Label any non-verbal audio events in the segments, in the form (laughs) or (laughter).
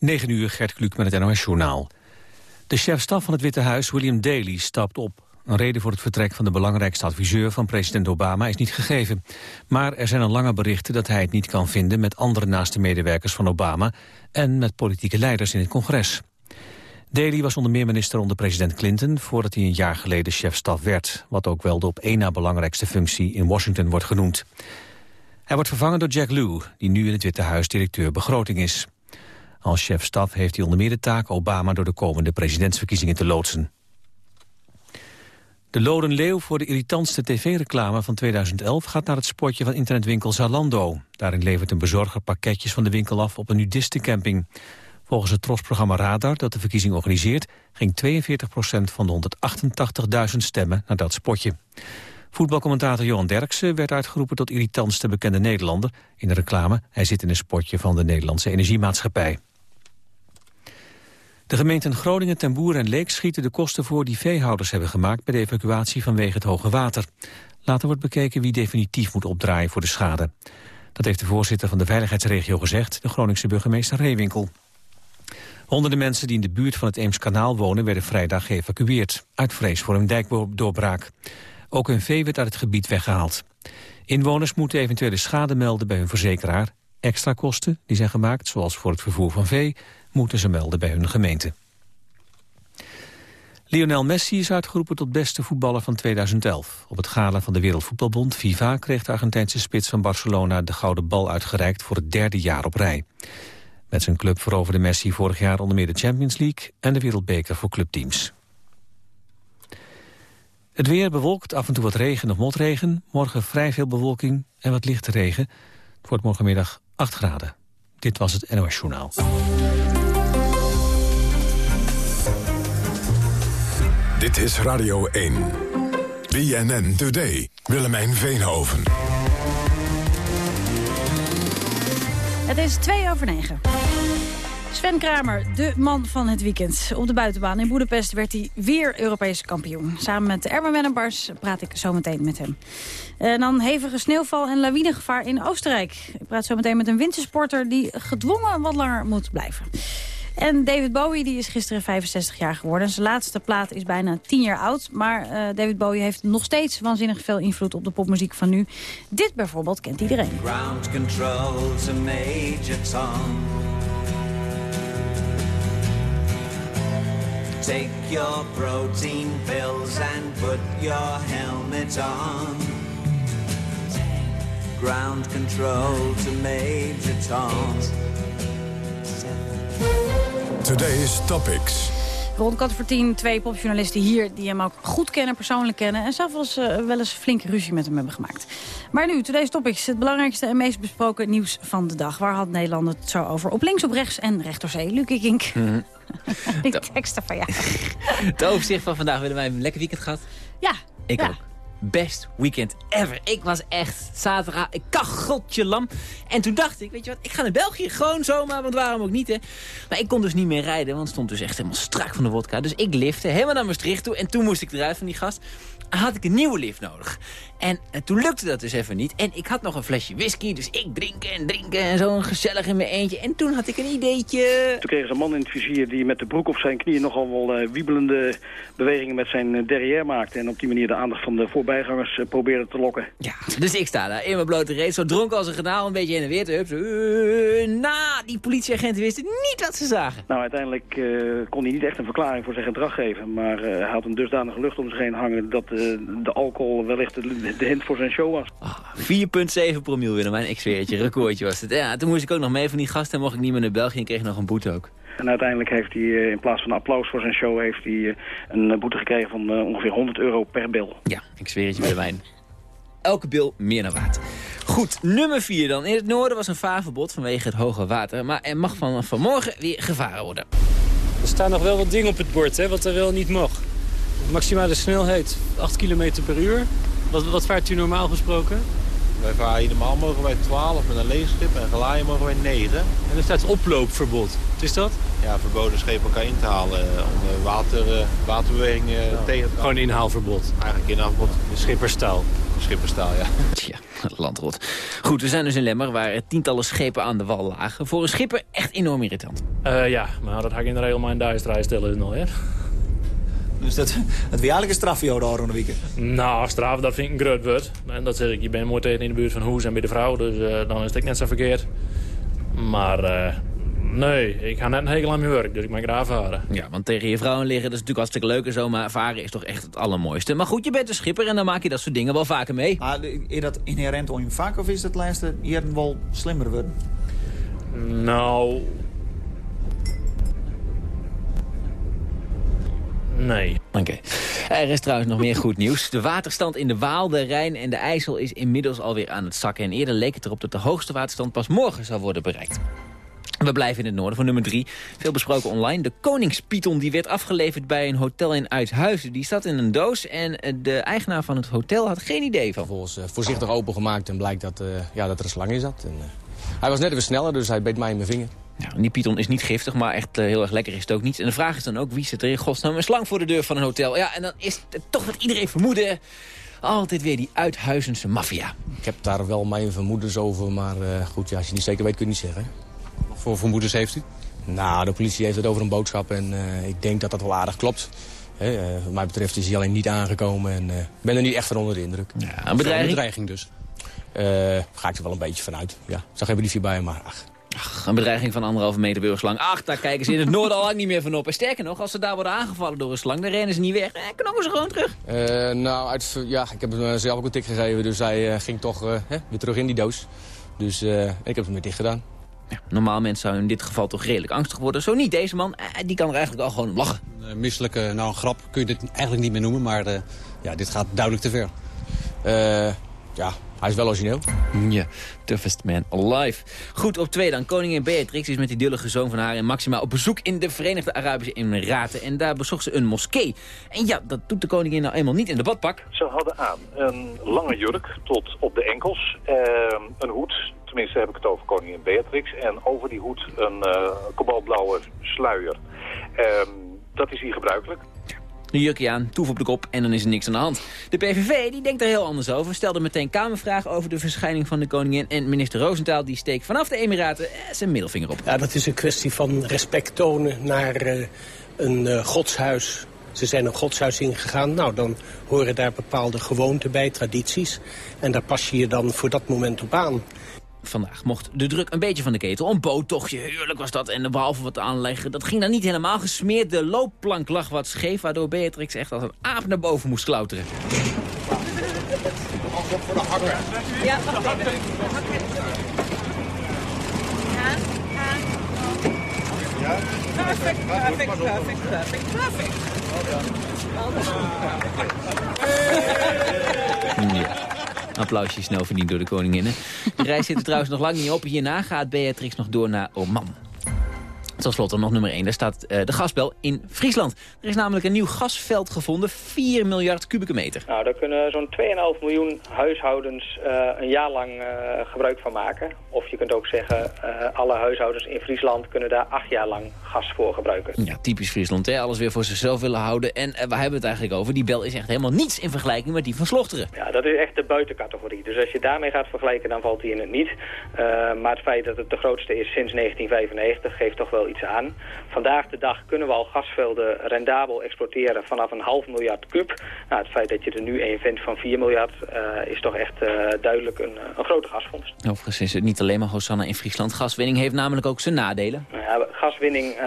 9 uur, Gert Kluk met het NOS-journaal. De chef-staf van het Witte Huis, William Daley, stapt op. Een reden voor het vertrek van de belangrijkste adviseur van president Obama is niet gegeven. Maar er zijn al lange berichten dat hij het niet kan vinden met andere naaste medewerkers van Obama en met politieke leiders in het congres. Daley was onder meer minister onder president Clinton voordat hij een jaar geleden chef-staf werd, wat ook wel de op één na belangrijkste functie in Washington wordt genoemd. Hij wordt vervangen door Jack Lew, die nu in het Witte Huis directeur begroting is. Als chef-staf heeft hij onder meer de taak Obama door de komende presidentsverkiezingen te loodsen. De Loden Leeuw voor de irritantste tv-reclame van 2011 gaat naar het spotje van internetwinkel Zalando. Daarin levert een bezorger pakketjes van de winkel af op een nudistencamping. Volgens het TROS-programma Radar dat de verkiezing organiseert... ging 42% van de 188.000 stemmen naar dat spotje. Voetbalcommentator Johan Derksen werd uitgeroepen tot irritantste bekende Nederlander. In de reclame, hij zit in een spotje van de Nederlandse Energiemaatschappij. De gemeenten Groningen, Ten Boer en Leek schieten de kosten voor die veehouders hebben gemaakt bij de evacuatie vanwege het hoge water. Later wordt bekeken wie definitief moet opdraaien voor de schade. Dat heeft de voorzitter van de veiligheidsregio gezegd, de Groningse burgemeester Reewinkel. Honderden mensen die in de buurt van het Eemskanaal wonen werden vrijdag geëvacueerd, uit vrees voor een dijkdoorbraak. Ook hun vee werd uit het gebied weggehaald. Inwoners moeten eventuele schade melden bij hun verzekeraar. Extra kosten die zijn gemaakt, zoals voor het vervoer van vee, moeten ze melden bij hun gemeente. Lionel Messi is uitgeroepen tot beste voetballer van 2011. Op het gala van de Wereldvoetbalbond, FIFA, kreeg de Argentijnse spits van Barcelona de gouden bal uitgereikt voor het derde jaar op rij. Met zijn club veroverde Messi vorig jaar onder meer de Champions League en de Wereldbeker voor clubteams. Het weer bewolkt, af en toe wat regen of motregen. Morgen vrij veel bewolking en wat lichte regen. Het wordt morgenmiddag 8 graden. Dit was het NOS Journaal. Dit is Radio 1. BNN Today. Willemijn Veenhoven. Het is twee over negen. Sven Kramer, de man van het weekend. Op de buitenbaan in Boedapest werd hij weer Europese kampioen. Samen met Erben Wennemars praat ik zometeen met hem. En dan hevige sneeuwval en lawinegevaar in Oostenrijk. Ik praat zometeen met een wintersporter die gedwongen wat langer moet blijven. En David Bowie die is gisteren 65 jaar geworden. Zijn laatste plaat is bijna 10 jaar oud. Maar uh, David Bowie heeft nog steeds waanzinnig veel invloed op de popmuziek van nu. Dit bijvoorbeeld kent iedereen. Ground control to Major Tom. Take your protein pills and put your helmet on. Ground control to Major Tom. Today's Topics. Rond kwart voor tien, twee popjournalisten hier die hem ook goed kennen, persoonlijk kennen. En zelf wel eens, uh, wel eens flinke ruzie met hem hebben gemaakt. Maar nu, Today's Topics, het belangrijkste en meest besproken nieuws van de dag. Waar had Nederland het zo over? Op links, op rechts en recht door zee. Lucie Kink. Mm -hmm. (laughs) die teksten van jou. (laughs) Het overzicht van vandaag, willen wij een lekker weekend gehad? Ja. Ik ja. ook best weekend ever. Ik was echt zaterdag, ik kacheltje lam. En toen dacht ik, weet je wat, ik ga naar België. Gewoon zomaar, want waarom ook niet, hè. Maar ik kon dus niet meer rijden, want het stond dus echt helemaal strak van de wodka. Dus ik lifte helemaal naar Maastricht toe. En toen moest ik eruit van die gast. Had ik een nieuwe lift nodig. En, en toen lukte dat dus even niet. En ik had nog een flesje whisky, dus ik drinken en drinken en zo gezellig in mijn eentje. En toen had ik een ideetje. Toen kregen ze een man in het vizier die met de broek op zijn knieën nogal wel uh, wiebelende bewegingen met zijn uh, derrière maakte. En op die manier de aandacht van de voorbijgangers uh, probeerde te lokken. Ja, dus ik sta daar in mijn blote reet, zo dronken als een genaal, een beetje heen en weer te hup. na, die politieagenten wisten niet wat ze zagen. Nou, uiteindelijk kon hij niet echt een verklaring voor zijn gedrag geven. Maar hij had een dusdanige lucht om zich heen hangen dat de alcohol wellicht de, de hint voor zijn show was. Oh, 4,7 promiel Willemijn, ik zweer het je, recordje was het. Ja, toen moest ik ook nog mee van die gasten en mocht ik niet meer naar België en kreeg nog een boete ook. En uiteindelijk heeft hij in plaats van applaus voor zijn show... heeft hij een boete gekregen van ongeveer 100 euro per bil. Ja, ik zweer het je Willemijn. Elke bil meer naar water. Goed, nummer 4 dan. In het noorden was een vaarverbod vanwege het hoge water. Maar er mag vanaf vanmorgen weer gevaren worden. Er staan nog wel wat dingen op het bord, hè, wat er wel niet mag. Maximale snelheid 8 km per uur. Wat, wat vaart u normaal gesproken? Wij varen normaal mogen wij 12 met een leegschip en gelaaien mogen wij 9. En er staat oploopverbod. Wat is dat? Ja, verboden schepen elkaar in te halen om water, waterbewegingen ja. tegen te Gewoon inhaalverbod? Eigenlijk inhaalverbod. De schipperstaal. Schipperstaal, ja. (laughs) Tja, landrot. Goed, we zijn dus in Lemmer waar tientallen schepen aan de wal lagen. Voor een schipper echt enorm irritant. Uh, ja, maar dat ga ik in de regel maar in duizend stellen nog, hè. Dus dat, het weer eigenlijk een straf voor jou de weekend? Nou, straf, dat vind ik een groot woord. En dat zeg ik, je bent mooi tegen in de buurt van Hoes en bij de vrouw. Dus uh, dan is het net zo verkeerd. Maar uh, nee, ik ga net een hekel aan mijn werk, dus ik mag graag varen. Ja, want tegen je vrouwen liggen, dat is natuurlijk hartstikke leuk en zo. Maar varen is toch echt het allermooiste. Maar goed, je bent een schipper en dan maak je dat soort dingen wel vaker mee. Maar is dat inherent on je vak of is dat laatste hier wel slimmer worden? Nou, Nee. Oké. Er is trouwens nog meer goed nieuws. De waterstand in de Waal, de Rijn en de IJssel is inmiddels alweer aan het zakken. En eerder leek het erop dat de hoogste waterstand pas morgen zou worden bereikt. We blijven in het noorden voor nummer drie. Veel besproken online. De koningspython die werd afgeleverd bij een hotel in Uithuizen. Die zat in een doos en de eigenaar van het hotel had geen idee van. Volgens uh, voorzichtig opengemaakt en blijkt dat, uh, ja, dat er een slang in zat. En, uh, hij was net even sneller, dus hij beet mij in mijn vinger. Ja, die python is niet giftig, maar echt uh, heel erg lekker is het ook niet. En de vraag is dan ook, wie zit er in godsnaam een slang voor de deur van een hotel? Ja, en dan is het toch wat iedereen vermoeden... Altijd weer die uithuizense maffia. Ik heb daar wel mijn vermoedens over, maar uh, goed, ja, als je niet zeker weet kun je niet zeggen. Wat voor vermoedens heeft u? Nou, de politie heeft het over een boodschap en uh, ik denk dat dat wel aardig klopt. He, wat mij betreft is hij alleen niet aangekomen en ik ben er niet echt van onder de indruk. Ja, een bedreiging? Een bedreiging dus? ga ik er wel een beetje vanuit, ja. Ik zag even die bij, maar ach, Ach, een bedreiging van anderhalve meter burgerslang. Ach, daar kijken ze in het (laughs) noorden al lang niet meer van op. En sterker nog, als ze daar worden aangevallen door een slang, dan rennen ze niet weg. Eh, knokken ze gewoon terug. Uh, nou, uit, ja, ik heb hem zelf ook een tik gegeven, dus hij uh, ging toch uh, weer terug in die doos. Dus ik heb hem weer dicht gedaan. Ja, normaal mensen zouden in dit geval toch redelijk angstig worden. Zo niet deze man, die kan er eigenlijk al gewoon lachen. Een misselijke, nou een grap kun je dit eigenlijk niet meer noemen, maar ja, dit gaat duidelijk te ver. ja, hij is wel origineel. Ja, toughest man alive. Goed, op twee dan. Koningin Beatrix is met die dullige zoon van haar en Maxima op bezoek in de Verenigde Arabische Emiraten. En daar bezocht ze een moskee. En ja, dat doet de koningin nou eenmaal niet in de badpak. Ze hadden aan een lange jurk tot op de enkels, eh, een hoed, tenminste heb ik het over koningin Beatrix, en over die hoed een uh, kobaltblauwe sluier. Uh, dat is hier gebruikelijk. Een jurkje aan, toef op de kop en dan is er niks aan de hand. De PVV die denkt er heel anders over. Stelde meteen kamervragen over de verschijning van de koningin. En minister Roosentaal die steekt vanaf de Emiraten eh, zijn middelvinger op. Ja, dat is een kwestie van respect tonen naar uh, een uh, godshuis. Ze zijn een godshuis ingegaan. Nou, dan horen daar bepaalde gewoonten bij, tradities. En daar pas je je dan voor dat moment op aan. Vandaag mocht de druk een beetje van de ketel. Een boottochtje, heerlijk was dat. En behalve wat aanleggen, dat ging dan niet helemaal gesmeerd. De loopplank lag wat scheef, waardoor Beatrix echt als een aap naar boven moest klauteren. voor de hakker. Ja, wacht even. Ja, ja. Perfect, perfect, perfect, perfect, perfect. Ja. Applausje snel verdiend door de koninginnen. De reis zit er trouwens nog lang niet op. Hierna gaat Beatrix nog door naar Oman. Tot slot nog nummer 1. Daar staat uh, de gasbel in Friesland. Er is namelijk een nieuw gasveld gevonden. 4 miljard kubieke meter. Nou, daar kunnen zo'n 2,5 miljoen huishoudens uh, een jaar lang uh, gebruik van maken. Of je kunt ook zeggen, alle huishoudens in Friesland kunnen daar acht jaar lang gas voor gebruiken. Ja, typisch Friesland. Hè? Alles weer voor zichzelf willen houden. En waar hebben we het eigenlijk over? Die bel is echt helemaal niets in vergelijking met die van Slochteren. Ja, dat is echt de buitencategorie. Dus als je daarmee gaat vergelijken, dan valt die in het niet. maar het feit dat het de grootste is sinds 1995 geeft toch wel iets aan. Vandaag de dag kunnen we al gasvelden rendabel exporteren vanaf een half miljard kub. Nou, het feit dat je er nu een vindt van 4 miljard uh, is toch echt uh, duidelijk een, een, grote gasvondst. Overigens is het niet alleen maar Hosanna in Friesland. Gaswinning heeft namelijk ook zijn nadelen. Nou ja, gaswinning uh,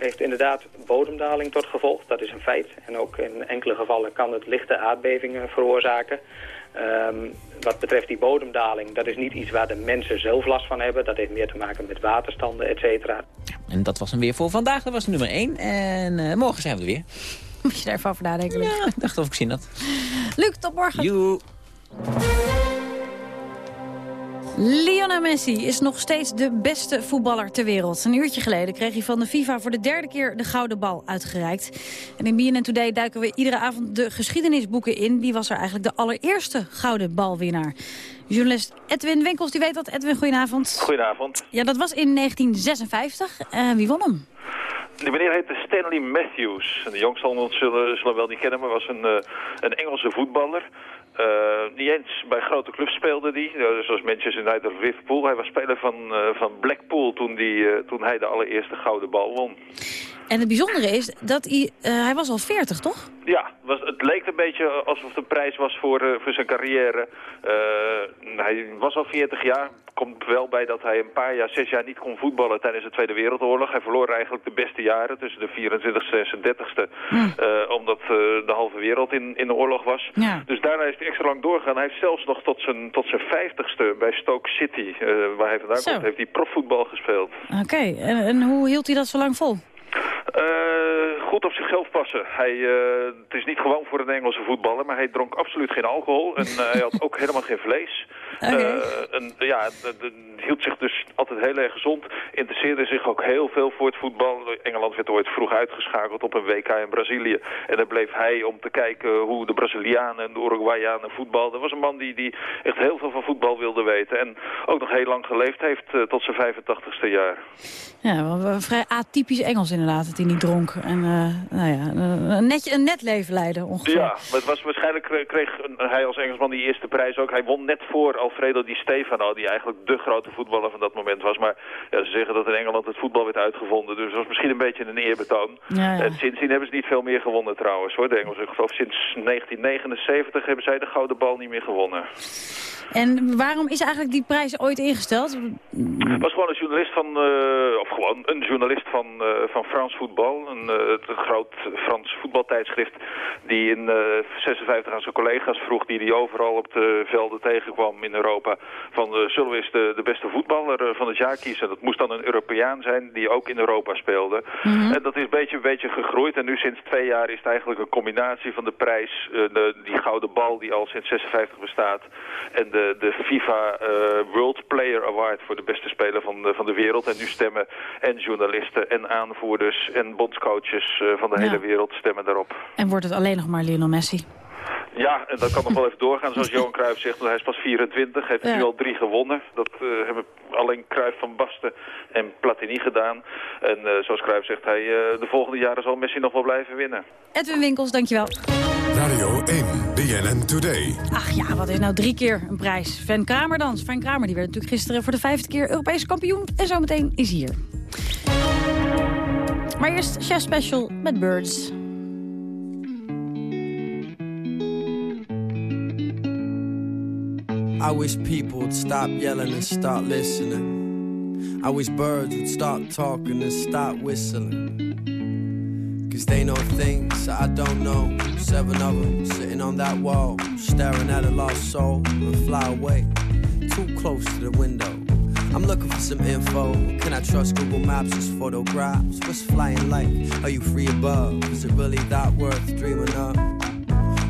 heeft inderdaad bodemdaling tot gevolg. Dat is een feit. En ook in enkele gevallen kan het lichte aardbevingen veroorzaken. Um, wat betreft die bodemdaling, dat is niet iets waar de mensen zelf last van hebben. Dat heeft meer te maken met waterstanden, et cetera. En dat was hem weer voor vandaag. Dat was nummer 1. En uh, morgen zijn we er weer. Moet je daar even over nadenken. Ja, ik dacht of ik zin had. Luc, tot morgen. Joe. Lionel Messi is nog steeds de beste voetballer ter wereld. Een uurtje geleden kreeg hij van de FIFA voor de derde keer de gouden bal uitgereikt. En in BNN Today duiken we iedere avond de geschiedenisboeken in. Wie was er eigenlijk de allereerste gouden balwinnaar? Journalist Edwin Winkels, die weet dat. Edwin, goedenavond. Goedenavond. Ja, dat was in 1956. Uh, wie won hem? Die meneer heette Stanley Matthews. De jongsten zullen, zullen wel niet kennen, maar was een, uh, een Engelse voetballer. Niet eens bij grote clubs speelde hij, zoals Manchester United of Liverpool. Hij was speler van, van Blackpool toen, die, toen hij de allereerste gouden bal won. En het bijzondere is dat hij, hij was al 40, toch? Ja, was, het leek een beetje alsof het een prijs was voor, voor zijn carrière. hij was al 40 jaar, komt wel bij dat hij een paar jaar, zes jaar niet kon voetballen tijdens de Tweede Wereldoorlog. Hij verloor eigenlijk de beste jaren tussen de 24ste en 30ste. Hm. omdat de halve wereld in, in de oorlog was. Ja. Dus daarna is hij extra lang doorgegaan. Hij heeft zelfs nog tot zijn, tot zijn vijftigste bij Stoke City, uh, waar hij vandaan komt, heeft hij profvoetbal gespeeld. Oké, en, en hoe hield hij dat zo lang vol? Uh, goed op zichzelf passen. Hij, uh, het is niet gewoon voor een Engelse voetballer, maar hij dronk absoluut geen alcohol. En uh, hij had ook (laughs) helemaal geen vlees. Okay. en, ja, hield zich dus altijd heel erg gezond. Interesseerde zich ook heel veel voor het voetbal. Engeland werd ooit vroeg uitgeschakeld op een WK in Brazilië. En dan bleef hij om te kijken hoe de Brazilianen en de Uruguayanen voetbalden. Dat was een man die, die echt heel veel van voetbal wilde weten. En ook nog heel lang geleefd heeft tot zijn 85ste jaar. Ja, vrij atypisch Engels inderdaad, dat hij niet dronk. En uh, nou ja, een, netje, een net leven leiden ongeveer. Ja, maar het was, waarschijnlijk kreeg hij als Engelsman die eerste prijs ook. Hij won net voor Alfredo Di Stefano, die eigenlijk de grote voetballer van dat moment was. Maar ja, ze zeggen dat in Engeland het voetbal werd uitgevonden, dus dat was misschien een beetje een eerbetoon. Ja, ja. En sindsdien hebben ze niet veel meer gewonnen trouwens hoor, de Engelsen. Ik geloof sinds 1979 hebben zij de gouden bal niet meer gewonnen. En waarom is eigenlijk die prijs ooit ingesteld? Het was gewoon een journalist van, uh, of gewoon een journalist van, uh, van Frans Voetbal. Een, uh, het groot Frans voetbaltijdschrift die in 56 aan zijn collega's vroeg die hij overal op de velden tegenkwam in Europa. Van zullen we eens de, de beste voetballer van het jaar kiezen? Dat moest dan een Europeaan zijn die ook in Europa speelde. Mhm. En dat is een beetje, een beetje gegroeid. En nu sinds twee jaar is het eigenlijk een combinatie van de prijs, de, die gouden bal die al sinds 56 bestaat. En de, de FIFA World Player Award voor de beste speler van van de wereld. En nu stemmen en journalisten en aanvoerders en bondscoaches uh, van de hele wereld stemmen daarop. En wordt het alleen nog maar Lionel Messi? Ja, en dat kan nog wel even (laughs) doorgaan. Zoals Johan Cruijff zegt, hij is pas 24, heeft ja. nu al drie gewonnen. Dat uh, hebben alleen Cruijff van Basten en Platini gedaan. En uh, zoals Cruijff zegt, hij, uh, de volgende jaren zal Messi nog wel blijven winnen. Edwin Winkels, dankjewel. Radio 1, BNN Today. Ach ja, wat is nou drie keer een prijs? Van Kramer dan. Van Kramer die werd natuurlijk gisteren voor de vijfde keer Europese kampioen. En zometeen is hier. Maar eerst Chef er Special met Birds. I wish people would stop yelling and start listening. I wish birds would stop talking and stop whistling. Cause they know things I don't know. Seven of them sitting on that wall, staring at a lost soul and fly away. Too close to the window. I'm looking for some info. Can I trust Google Maps as photographs? What's flying like? Are you free above? Is it really that worth dreaming of?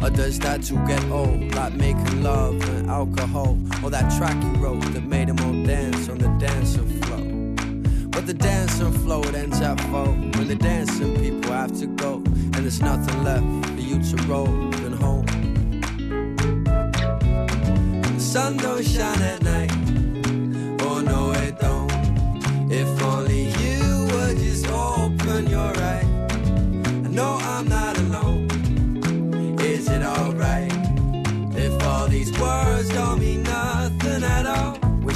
Or does that too get old? Like making love and alcohol. Or that track you wrote that made them all dance on the dancing floor. But the dancing floor ends at four. When the dancing people have to go. And there's nothing left for you to roll and home. The sun don't shine at night.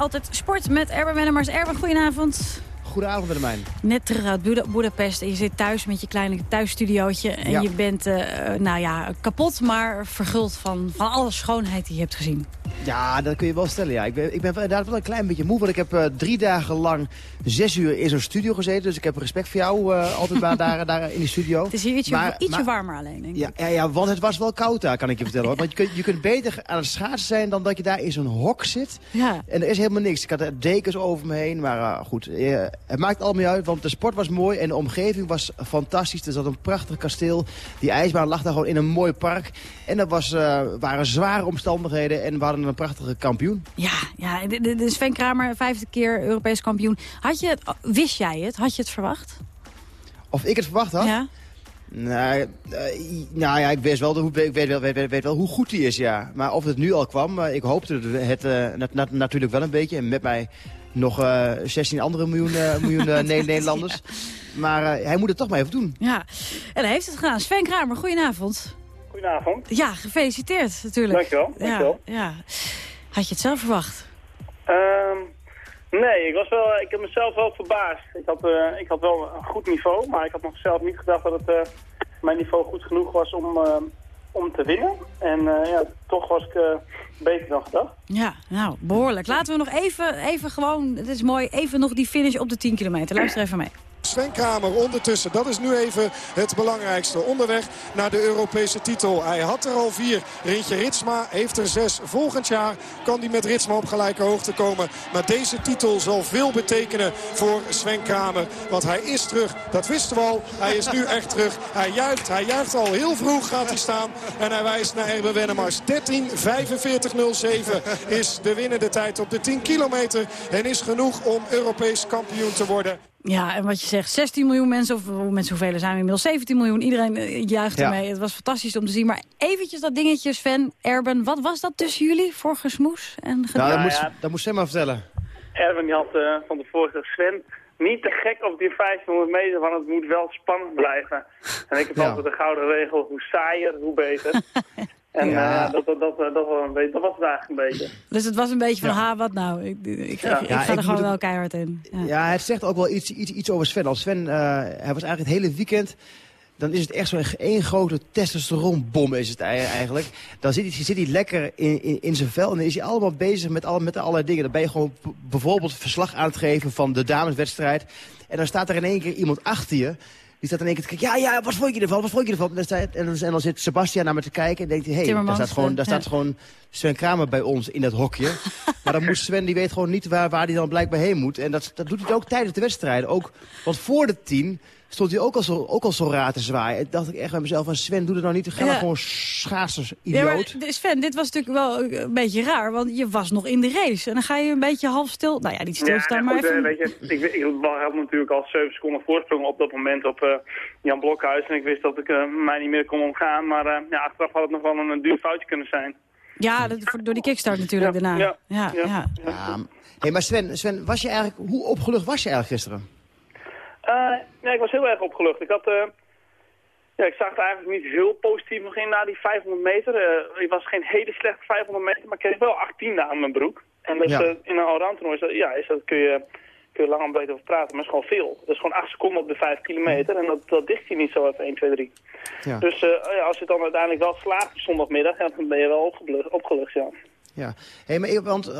altijd sport met Erben Wennemars. Erben, goedenavond. Goedenavond, Willemijn. Net terug uit Boeda- Boedapest en je zit thuis met je kleine thuisstudiootje. En Ja. je bent, eh, nou ja, kapot, maar verguld van, van alle schoonheid die je hebt gezien. Ja, dat kun je wel stellen, ja. Ik ben, ik ben wel inderdaad wel een klein beetje moe, want ik heb eh, drie dagen lang zes uur in zo'n studio gezeten. Dus ik heb respect voor jou eh, altijd maar (laughs) daar, daar in die studio. Het is hier ietsje, Maar- ietsje maar- warmer alleen, denk ik. Ja, ja, ja, want het was wel koud daar, kan ik je vertellen. Hoor. Want je kunt, je kunt beter aan het schaatsen zijn dan dat je daar in zo'n hok zit. Ja. En er is helemaal niks. Ik had er dekens over me heen. Maar eh, goed, het maakt allemaal niet uit. Want de sport was mooi en de omgeving was fantastisch. Er zat een prachtig kasteel. Die ijsbaan lag daar gewoon in een mooi park. En er was, waren zware omstandigheden. En we hadden een prachtige kampioen. Ja, ja de, Sven Kramer, vijfde keer Europees kampioen. Had je het, wist jij het? Had je het verwacht? Of ik het verwacht had? Ja. Nou, eh, nou ja, ik, wist wel, ik weet, wel, weet, weet, weet wel hoe goed hij is, ja. Maar of het nu al kwam, eh, ik hoopte het eh, nat- nat- natuurlijk wel een beetje. En met mij nog eh 16 andere miljoen, eh, miljoen eh, (laughs) Ne- Nederlanders. Maar eh, hij moet het toch maar even doen. Ja, en hij heeft het gedaan. Sven Kramer, goedenavond. Goedenavond. Ja, gefeliciteerd natuurlijk. Dankjewel, dankjewel. Ja, ja. Had je het zelf verwacht? Ehm, nee, ik, was wel, ik heb mezelf wel verbaasd. Ik had, eh, ik had wel een goed niveau, maar ik had nog zelf niet gedacht dat het, eh, mijn niveau goed genoeg was om, eh, om te winnen. En ja, toch was ik beter dan gedacht. Ja, nou, behoorlijk. Laten we nog even, even gewoon, het is mooi, even nog die finish op de 10 kilometer. Luister even mee. Sven Kramer ondertussen, dat is nu even het belangrijkste. Onderweg naar de Europese titel. Hij had er al vier. Rintje Ritsma heeft er zes. Volgend jaar kan hij met Ritsma op gelijke hoogte komen. Maar deze titel zal veel betekenen voor Sven Kramer. Want hij is terug. Dat wisten we al. Hij is nu echt terug. Hij juicht. Hij juicht al heel vroeg gaat hij staan. En hij wijst naar Erben Wennemars. 13.45.07 is de winnende tijd op de 10 kilometer. En is genoeg om Europees kampioen te worden. Ja, en wat je zegt, 16 miljoen mensen, of mensen hoeveel zijn we inmiddels? 17 miljoen, iedereen eh, juicht Ja. ermee. Het was fantastisch om te zien. Maar eventjes dat dingetje, Sven, Erben, wat was dat tussen jullie voor gesmoes en gedoe? Nou, dat, moet Sven maar vertellen. Erwin die had eh, van tevoren gezegd, Sven, niet te gek op die 1500 meter, want het moet wel spannend blijven. En ik heb Ja. altijd de gouden regel, hoe saaier, hoe beter. (laughs) En Ja. eh, dat, dat, dat, dat, was een beetje, dat was het eigenlijk een beetje. Dus het was een beetje van, ha, wat nou? Ik, ik, Ja. ik Ja, ga er gewoon wel het- keihard in. Ja. Ja, het zegt ook wel iets, iets, iets over Sven. Als Sven, eh, hij was eigenlijk het hele weekend... Dan is het echt zo'n één grote testosteronbom is het ei- eigenlijk. Dan zit hij, zit hij lekker in, in, in zijn vel en dan is hij allemaal bezig met, alle, met allerlei dingen. Dan ben je gewoon bijvoorbeeld verslag aan het geven van de dameswedstrijd. En dan staat er in één keer iemand achter je. Die staat in één keer te kijken, ja, ja, wat vond je ervan, wat vond je ervan? En dan, staat- en dan, en dan zit Sebastian naar me te kijken en denkt hij, hé, hey, daar staat, gewoon, daar ja. staat gewoon Sven Kramer bij ons in dat hokje. (laughs) maar dan moet Sven, die weet gewoon niet waar, waar hij dan blijkbaar heen moet. En dat, dat doet hij ook tijdens de wedstrijden. Ook, want voor de tien stond hij ook al zo, ook al zo raar te zwaaien. En dacht ik echt bij mezelf, van Sven, doe er nou niet. Ga Ja. gewoon schaatsers, Ja, maar idioot. de- Sven, dit was natuurlijk wel een beetje raar, want je was nog in de race. En dan ga je een beetje half stil, nou ja, niet stilstaan, ja, maar goed, even... eh, weet je, ik, ik, had natuurlijk al 7 seconden voorsprong op dat moment op eh, Jan Blokhuis. En ik wist dat ik eh, mij niet meer kon omgaan. Maar eh, ja, achteraf had het nog wel een, een duur foutje kunnen zijn. Ja, dat, voor- door die kickstart natuurlijk Ja, daarna. ja, ja, ja. ja. Ja, hey, maar Sven, Sven was je eigenlijk, hoe opgelucht was je eigenlijk gisteren? Ja, ik was heel erg opgelucht. Ik, had, eh, ja, ik zag er eigenlijk niet heel positief nog in na die 500 meter. Eh ik was geen hele slechte 500 meter, maar ik kreeg wel 18 aan mijn broek. En dus, Ja. in een allround toernooi is dat, ja, is dat, kun, je, kun je lang en breed over praten, maar het is gewoon veel. Dat is gewoon 8 seconden op de 5 kilometer en dat, dat dicht je niet zo even 1, 2, 3. Ja. Dus eh, ja, als je het dan uiteindelijk wel slaagt zondagmiddag, ja, dan ben je wel opgelucht, opgelucht ja. Ja, hey, maar want we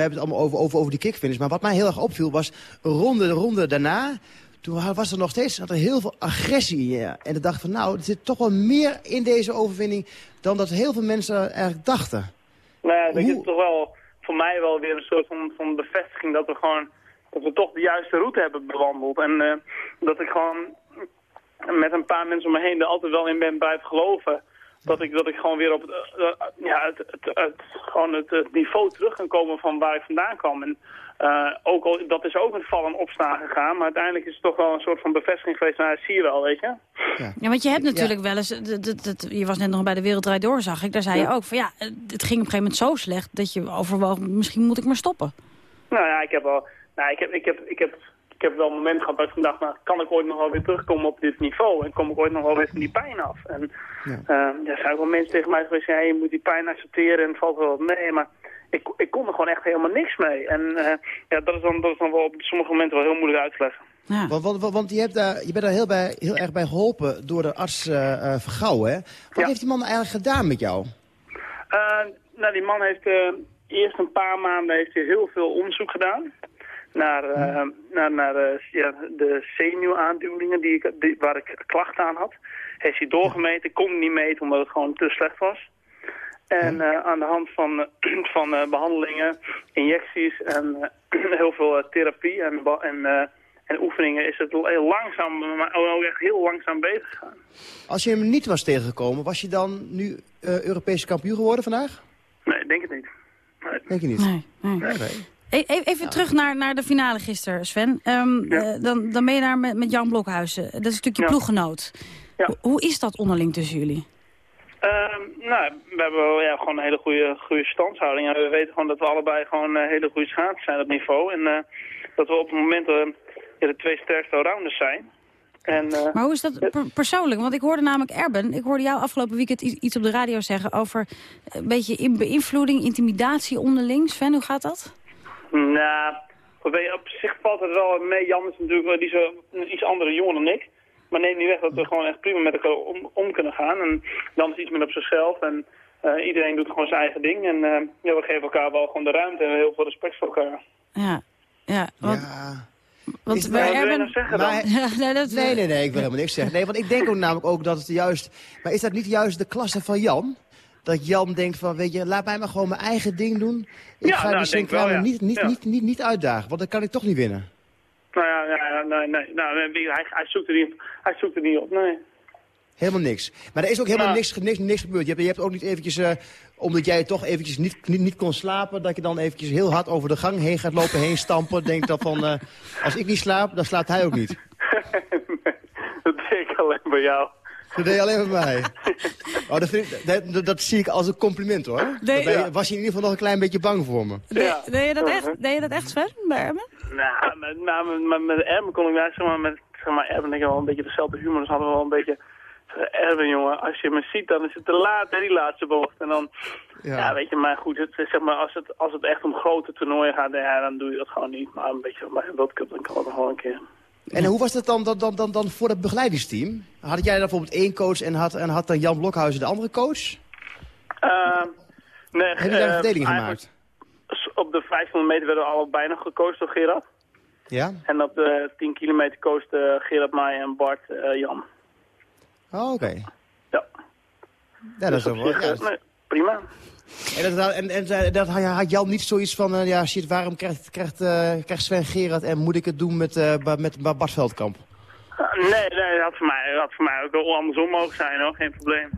hebben het allemaal over, over, over die kickfinish. Maar wat mij heel erg opviel was, ronde, de ronde daarna... Toen was er nog steeds had er heel veel agressie in je. En ik dacht van, nou, er zit toch wel meer in deze overwinning... dan dat heel veel mensen eigenlijk dachten. Nou ja, het is toch wel voor mij wel weer een soort van, van bevestiging dat we gewoon dat we toch de juiste route hebben bewandeld. En eh, dat ik gewoon met een paar mensen om me heen er altijd wel in ben blijven geloven. Dat ik, dat ik gewoon weer op het, eh, eh, ja, het, het, het, gewoon het, het niveau terug kan komen van waar ik vandaan kwam. En eh, ook al, dat is ook met vallen en opstaan gegaan. Maar uiteindelijk is het toch wel een soort van bevestiging geweest. Nou, dat zie je wel, weet je. Ja, want je hebt natuurlijk wel eens, je was net nog bij de Wereldrijd Door, zag ik. Daar zei je ook van ja, het ging op een gegeven moment zo slecht dat je overwoog, misschien moet ik maar stoppen. Nou ja, ik heb wel, nou, ik heb, ik heb, ik heb, ik heb wel momenten gehad dat ik gedacht, nou, kan ik ooit nog wel weer terugkomen op dit niveau? En kom ik ooit nog wel weer van die pijn af? En Ja. eh, er zijn ook wel mensen tegen mij geweest, ja, je moet die pijn accepteren en het valt wel wat mee. Maar ik, ik kon er gewoon echt helemaal niks mee. En eh, ja, dat is, dan, dat is dan wel op sommige momenten wel heel moeilijk uit te leggen. Want, want, want je, hebt daar, je bent daar heel, bij, heel erg bij geholpen door de arts uh, uh, Vergouwen. Hè? Wat heeft die man eigenlijk gedaan met jou? Uh, nou, die man heeft eerst een paar maanden heeft hij heel veel onderzoek gedaan. Naar, hm. naar, naar ja, de zenuwaandoeningen die ik, die, waar ik klachten aan had. Heeft hij doorgemeten, kon niet meten omdat het gewoon te slecht was. En aan de hand van, (clears throat) van behandelingen, injecties en (clears throat) heel veel therapie en, en en oefeningen is het heel langzaam, maar ook echt heel langzaam beter gegaan. Als je hem niet was tegengekomen, was je dan nu uh, Europese kampioen geworden vandaag? Nee, denk het niet. Nee. Denk je niet? Nee. nee. E even terug naar, naar de finale gisteren, Sven. Um, ja. uh, dan, dan ben je daar met, met Jan Blokhuizen. Dat is natuurlijk je ja. ploeggenoot. Ho hoe is dat onderling tussen jullie? Uh, nou, we hebben ja, gewoon een hele goede, goede standhouding. En we weten gewoon dat we allebei gewoon uh, hele goede schaatsers zijn op niveau. En uh, dat we op het moment de twee sterkste rounders zijn. En, uh, maar hoe is dat per persoonlijk? Want ik hoorde namelijk Erben, ik hoorde jou afgelopen weekend iets op de radio zeggen over een beetje in beïnvloeding, intimidatie onderling. Sven, hoe gaat dat? Nou, op zich valt het wel mee. Jan is natuurlijk die zo, een iets andere jongen dan ik. Maar neem niet weg dat we gewoon echt prima met elkaar om, om kunnen gaan. En dan is iets meer op zichzelf en uh, iedereen doet gewoon zijn eigen ding. En uh, ja, we geven elkaar wel gewoon de ruimte en heel veel respect voor elkaar. Ja, ja. Want... ja. Want is, wij hebben... Nou zeggen maar, (laughs) nee, dat... nee, nee, nee, ik wil helemaal niks zeggen. Nee, want ik denk ook namelijk ook dat het juist... Maar is dat niet juist de klasse van Jan? Dat Jan denkt van, weet je, laat mij maar gewoon mijn eigen ding doen. Ik ja, ga nou, die ja. niet, niet, ja. niet, niet, niet uitdagen, want dan kan ik toch niet winnen. Nou ja, nee, nee, nou, hij, hij, zoekt er niet, hij zoekt er niet op, nee. Helemaal niks. Maar er is ook helemaal niks, niks, niks gebeurd. Je hebt, je hebt ook niet eventjes, uh, omdat jij toch eventjes niet, niet, niet kon slapen... dat je dan eventjes heel hard over de gang heen gaat lopen, heen stampen. Denkt dan van, uh, als ik niet slaap, dan slaapt hij ook niet. (laughs) nee, dat deed ik alleen bij jou. Dat deed je alleen bij mij. Oh, dat, vind ik, dat, dat, dat, zie ik als een compliment, hoor. Nee, was je in ieder geval nog een klein beetje bang voor me. Ja. Deed je dat echt, deed je dat echt Sven, bij Ermen? Nou, met, nou, met, met Ermen kon ik daar, zeg maar, met zeg maar, Ermen denk ik wel een beetje dezelfde humor. Dus hadden we wel een beetje... Erwin, jongen, als je me ziet, dan is het te laat, hè, die laatste bocht. En dan, ja. ja, weet je, maar goed, het, zeg maar, als, het, als het echt om grote toernooien gaat, ja, dan doe je dat gewoon niet. Maar een beetje bij een World Cup, dan kan het nog wel een keer. En hoe was dat dan, dan, dan, dan, dan voor het begeleidingsteam? Had jij dan bijvoorbeeld één coach en had, en had dan Jan Blokhuizen de andere coach? Uh, nee, Heb je daar een verdeling uh, gemaakt? Op de 500 meter werden we allebei nog gecoacht door Gerard. Ja? En op de 10 kilometer coachten Gerard Maai en Bart uh, Jan. Oh, oké. Okay. Ja. Ja, dat dus is ook wel... Ja, nee, prima. En dat, en, en, dat had Jan niet zoiets van, uh, ja shit, waarom krijgt, krijgt, uh, krijgt Sven Gerard en moet ik het doen met, uh, met, Bart Veldkamp? nee, nee, dat had voor mij, dat had voor mij ook wel andersom mogen zijn hoor, geen probleem.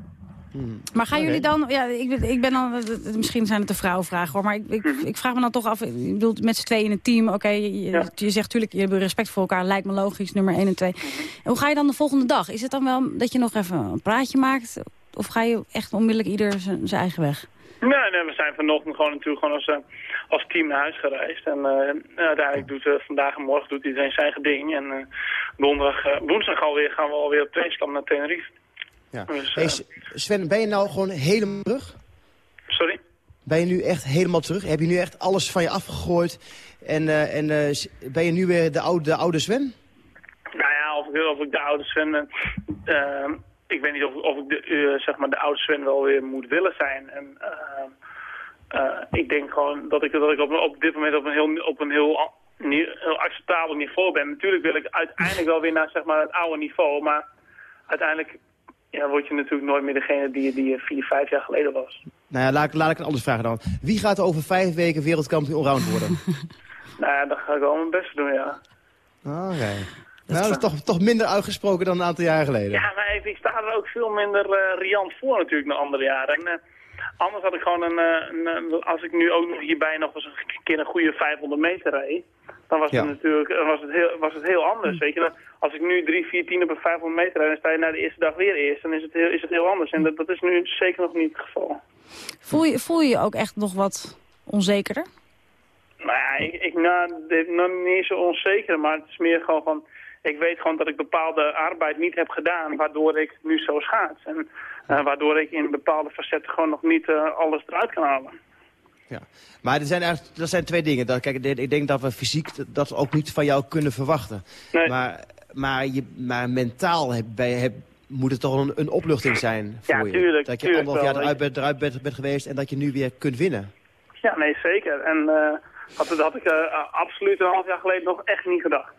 Hmm. Maar gaan okay. jullie dan, ja, ik, ik ben dan, misschien zijn het de vrouwenvragen hoor, maar ik, ik, ik, vraag me dan toch af, ik bedoel, met z'n tweeën in een team, oké, okay, je, ja. je, zegt natuurlijk, je hebt respect voor elkaar, lijkt me logisch, nummer 1 en 2. Hoe ga je dan de volgende dag? Is het dan wel dat je nog even een praatje maakt, of ga je echt onmiddellijk ieder zijn eigen weg? Nee, nee, we zijn vanochtend gewoon natuurlijk gewoon als, uh, als team naar huis gereisd. En uh, uiteindelijk doet uh, vandaag en morgen doet iedereen zijn eigen ding. En donderdag, woensdag alweer gaan we alweer op trainingskamp naar Tenerife. Ja. Dus, hey, Sven, ben je nou gewoon helemaal terug? Sorry? Ben je nu echt helemaal terug? Heb je nu echt alles van je afgegooid? En, en ben je nu weer de oude, de oude Sven? Nou ja, of ik, of ik de oude Sven ik weet niet of, of ik de, uh, zeg maar de oude Sven wel weer moet willen zijn. En uh, uh, ik denk gewoon dat ik, dat ik op, op dit moment op een heel, op een heel, heel acceptabel niveau ben. Natuurlijk wil ik uiteindelijk wel weer naar zeg maar, het oude niveau, maar uiteindelijk ja, word je natuurlijk nooit meer degene die, die je vier, vijf jaar geleden was. Nou ja, laat, laat ik een anders vragen dan. Wie gaat er over vijf weken wereldkampioen allround worden? (laughs) nou ja, dan ga ik wel mijn best doen, ja. Oké. Okay. Nou, dat is toch, toch minder uitgesproken dan een aantal jaar geleden. Ja, maar even, ik sta er ook veel minder uh, riant voor natuurlijk dan andere jaren. En, uh, anders had ik gewoon een, uh, een, als ik nu ook nog hierbij nog eens een keer een goede 500 meter reed, dan was het natuurlijk was het heel, was het heel anders. Weet je? Als ik nu drie, vier, tien op een 500 meter rijd, dan sta je na de eerste dag weer eerst, dan is het heel, is het heel anders. En dat, dat is nu zeker nog niet het geval. Voel je, voel je je ook echt nog wat onzekerder? Nou ja, ik, ik nou, nou, niet zo onzeker, maar het is meer gewoon van ik weet gewoon dat ik bepaalde arbeid niet heb gedaan, waardoor ik nu zo schaats. En uh, waardoor ik in bepaalde facetten gewoon nog niet uh, alles eruit kan halen. Ja. Maar er zijn eigenlijk, dat zijn twee dingen. Dat, kijk, ik denk dat we fysiek dat ook niet van jou kunnen verwachten. Nee. Maar, maar, je, maar mentaal heb, bij, heb, moet het toch een, een opluchting zijn voor Ja, je. tuurlijk, dat je tuurlijk anderhalf jaar eruit bent, eruit bent, bent geweest en dat je nu weer kunt winnen. Ja, nee, zeker. En eh dat, had ik eh, absoluut een half jaar geleden nog echt niet gedacht.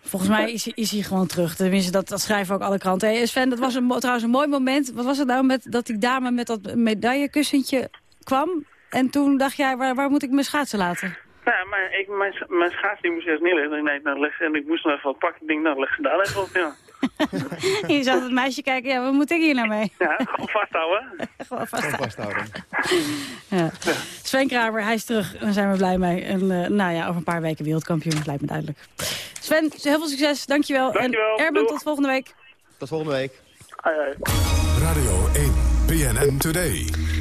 Volgens mij is, hij- gewoon terug. Tenminste, dat, dat schrijven ook alle kranten. Hey, Sven, dat was een, trouwens een mooi moment. Wat was het nou met dat die dame met dat medaillekussentje kwam? En toen dacht jij, waar, waar moet ik mijn schaatsen laten? Nou, maar ik, mijn, mijn schaats die moest eerst neerleggen. Nee, nou, leg, en ik moest nog even wat pakken. Ik denk, nou, leg ze daar even op, ja. (laughs) je zag het meisje kijken, ja, wat moet ik hier nou mee? Ja, gewoon vasthouden. (laughs) gewoon vasthouden. vasthouden. Ja. Sven Kramer, hij is terug. Daar zijn we blij mee. En eh, nou ja, over een paar weken wereldkampioen, lijkt me duidelijk. Sven, heel veel succes. Dankjewel. Dankjewel. En Erben, tot volgende week. Tot volgende week. Radio 1, BNN Today.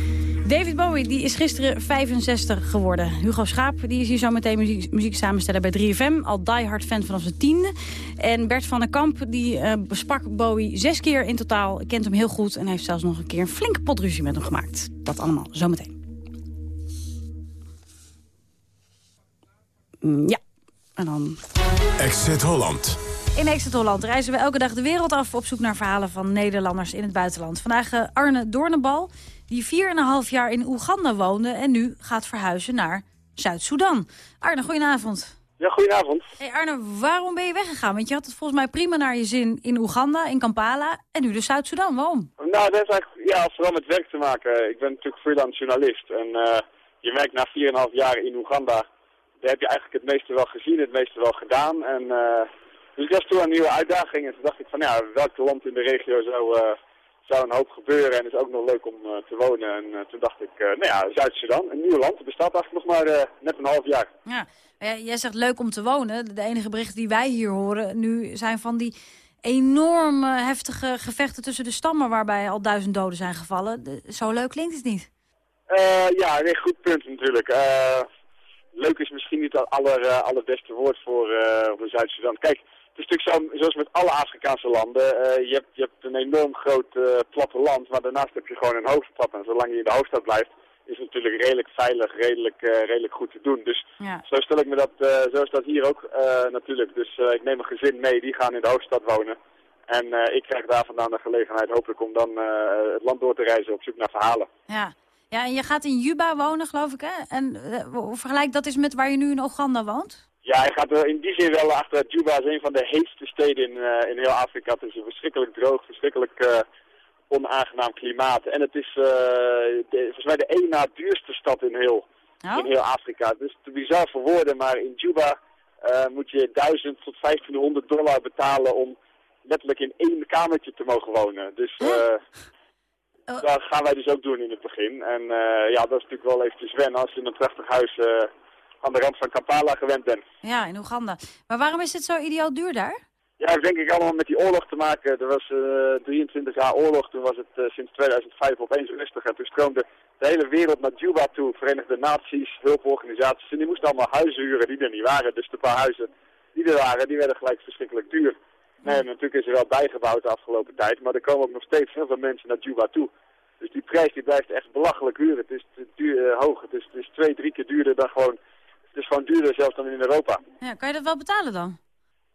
David Bowie die is gisteren 65 geworden. Hugo Schaap die is hier zo meteen muziek, samensteller bij 3FM. Al diehard fan vanaf zijn tiende. En Bert van der Kamp die eh, besprak Bowie zes keer in totaal. Kent hem heel goed en heeft zelfs nog een keer een flinke potruzie met hem gemaakt. Dat allemaal zometeen. Mm, Ja, en dan... Exit Holland. In Exit Holland reizen we elke dag de wereld af... op zoek naar verhalen van Nederlanders in het buitenland. Vandaag eh, Arne Doornenbal, die 4,5 jaar in Oeganda woonde... en nu gaat verhuizen naar Zuid-Soedan. Arne, goedenavond. Ja, goedenavond. Hey Arne, waarom ben je weggegaan? Want je had het volgens mij prima naar je zin in Oeganda, in Kampala... en nu dus Zuid-Soedan. Waarom? Nou, dat heeft eigenlijk ja, vooral met werk te maken. Ik ben natuurlijk freelance journalist. En eh, je merkt na 4,5 jaar in Oeganda, daar heb je eigenlijk het meeste wel gezien, het meeste wel gedaan. En, eh, dus ik was toen een nieuwe uitdaging. En toen dacht ik van, ja, welk land in de regio zou, eh, zou een hoop gebeuren en is ook nog leuk om eh, te wonen. En eh, toen dacht ik, nou ja, Zuid-Sudan, een nieuw land. Het bestaat eigenlijk nog maar net een half jaar. Ja, jij zegt leuk om te wonen. De enige berichten die wij hier horen nu zijn van die enorm eh, heftige gevechten tussen de stammen... waarbij al duizend doden zijn gevallen. De- zo leuk klinkt het niet. Ja, een goed punt natuurlijk. Leuk is misschien niet het aller, allerbeste woord voor, voor Zuid-Sudan. Kijk, het is natuurlijk zo, zoals met alle Afrikaanse landen. eh, je, hebt, je hebt een enorm groot eh platteland, maar daarnaast heb je gewoon een hoofdstad. En zolang je in de hoofdstad blijft, is het natuurlijk redelijk veilig, redelijk, eh, redelijk goed te doen. Dus Ja. zo stel ik me dat, zo is dat hier ook natuurlijk. Dus ik neem een gezin mee, die gaan in de hoofdstad wonen. En ik krijg daar vandaan de gelegenheid hopelijk om dan het land door te reizen op zoek naar verhalen. Ja. ja, en je gaat in Juba wonen, geloof ik, hè? En vergelijk dat is met waar je nu in Oeganda woont? Ja, hij gaat er in die zin wel achter. Juba is een van de heetste steden in, eh, in heel Afrika. Het is een verschrikkelijk droog, verschrikkelijk eh, onaangenaam klimaat. En het is eh, de, volgens mij de één na duurste stad in heel, in heel Afrika. Het is te bizar voor woorden, maar in Juba eh, moet je 1000 tot 1500 dollar betalen om letterlijk in één kamertje te mogen wonen. Dus eh dat gaan wij dus ook doen in het begin. En eh, ja, dat is natuurlijk wel eventjes wennen als je in een prachtig huis eh, aan de rand van Kampala gewend bent. Ja, in Oeganda. Maar waarom is het zo idioot duur daar? Ja, heeft denk ik allemaal met die oorlog te maken. Er was eh 23 jaar oorlog, toen was het eh, sinds 2005 opeens rustig. En toen stroomde de hele wereld naar Juba toe, Verenigde Naties, hulporganisaties. En die moesten allemaal huizen huren die er niet waren. Dus de paar huizen die er waren, die werden gelijk verschrikkelijk duur. Nee, en natuurlijk is er wel bijgebouwd de afgelopen tijd, maar er komen ook nog steeds heel veel mensen naar Juba toe. Dus die prijs die blijft echt belachelijk huur. Het is te duur, eh, hoog. Het is, het is twee, drie keer duurder dan gewoon... Het is gewoon duurder zelfs dan in Europa. Ja, kan je dat wel betalen dan?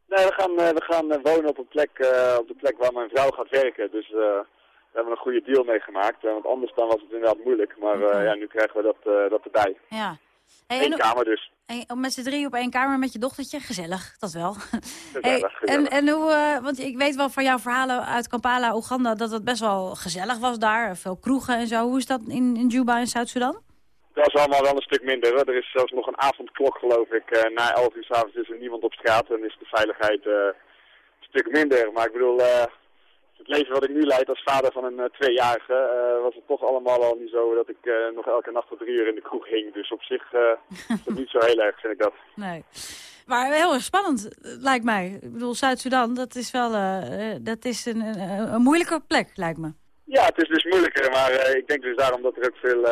Nee, we gaan, eh, we gaan eh, wonen op een plek, eh, op de plek waar mijn vrouw gaat werken. Dus we hebben een goede deal meegemaakt. Eh, want anders dan was het inderdaad moeilijk. Maar ja, nu krijgen we dat, dat erbij. Ja. Hey, Eén en- kamer dus. en- met z'n drie op één kamer met je dochtertje, gezellig, dat wel. Gezellig, Hey, gezellig. en, en hoe, want ik weet wel van jouw verhalen uit Kampala, Oeganda, dat het best wel gezellig was daar. Veel kroegen en zo. Hoe is dat in, in Juba in Zuid-Soedan? Dat is allemaal wel een stuk minder. Hoor. Er is zelfs nog een avondklok geloof ik. Eh, na 11 uur s'avonds is er niemand op straat en is de veiligheid eh, een stuk minder. Maar ik bedoel, eh, het leven wat ik nu leid als vader van een tweejarige, was het toch allemaal al niet zo dat ik nog elke nacht tot drie uur in de kroeg hing. Dus op zich is het niet zo heel erg, vind ik dat. (laughs) Nee. Maar heel erg spannend, lijkt mij. Ik bedoel, Zuid-Soedan, dat is wel dat is een, een, een moeilijke plek, lijkt me. Ja, het is dus moeilijker, maar ik denk dus daarom dat er ook veel,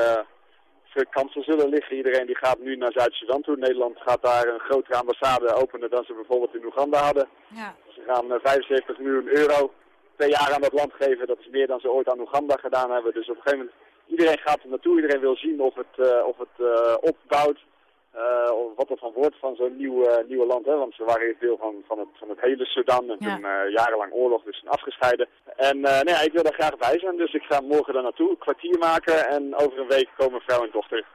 eh, kansen zullen liggen. Iedereen die gaat nu naar Zuid-Sudan toe. Nederland gaat daar een grotere ambassade openen dan ze bijvoorbeeld in Oeganda hadden. Ja. Ze gaan eh, 75 miljoen euro per jaar aan dat land geven. Dat is meer dan ze ooit aan Oeganda gedaan hebben. Dus op een gegeven moment iedereen gaat er naartoe. Iedereen wil zien of het, eh, of het eh, opbouwt. Eh, of wat er van wordt van zo'n nieuw, eh, nieuwe land. Hè? Want ze waren hier deel van, van, het, van het hele Sudan. En Ja. toen eh, jarenlang oorlog, dus zijn afgescheiden. En eh, nee, ja, ik wil daar graag bij zijn. Dus ik ga morgen daar naartoe, een kwartier maken. En over een week komen vrouw en dochter.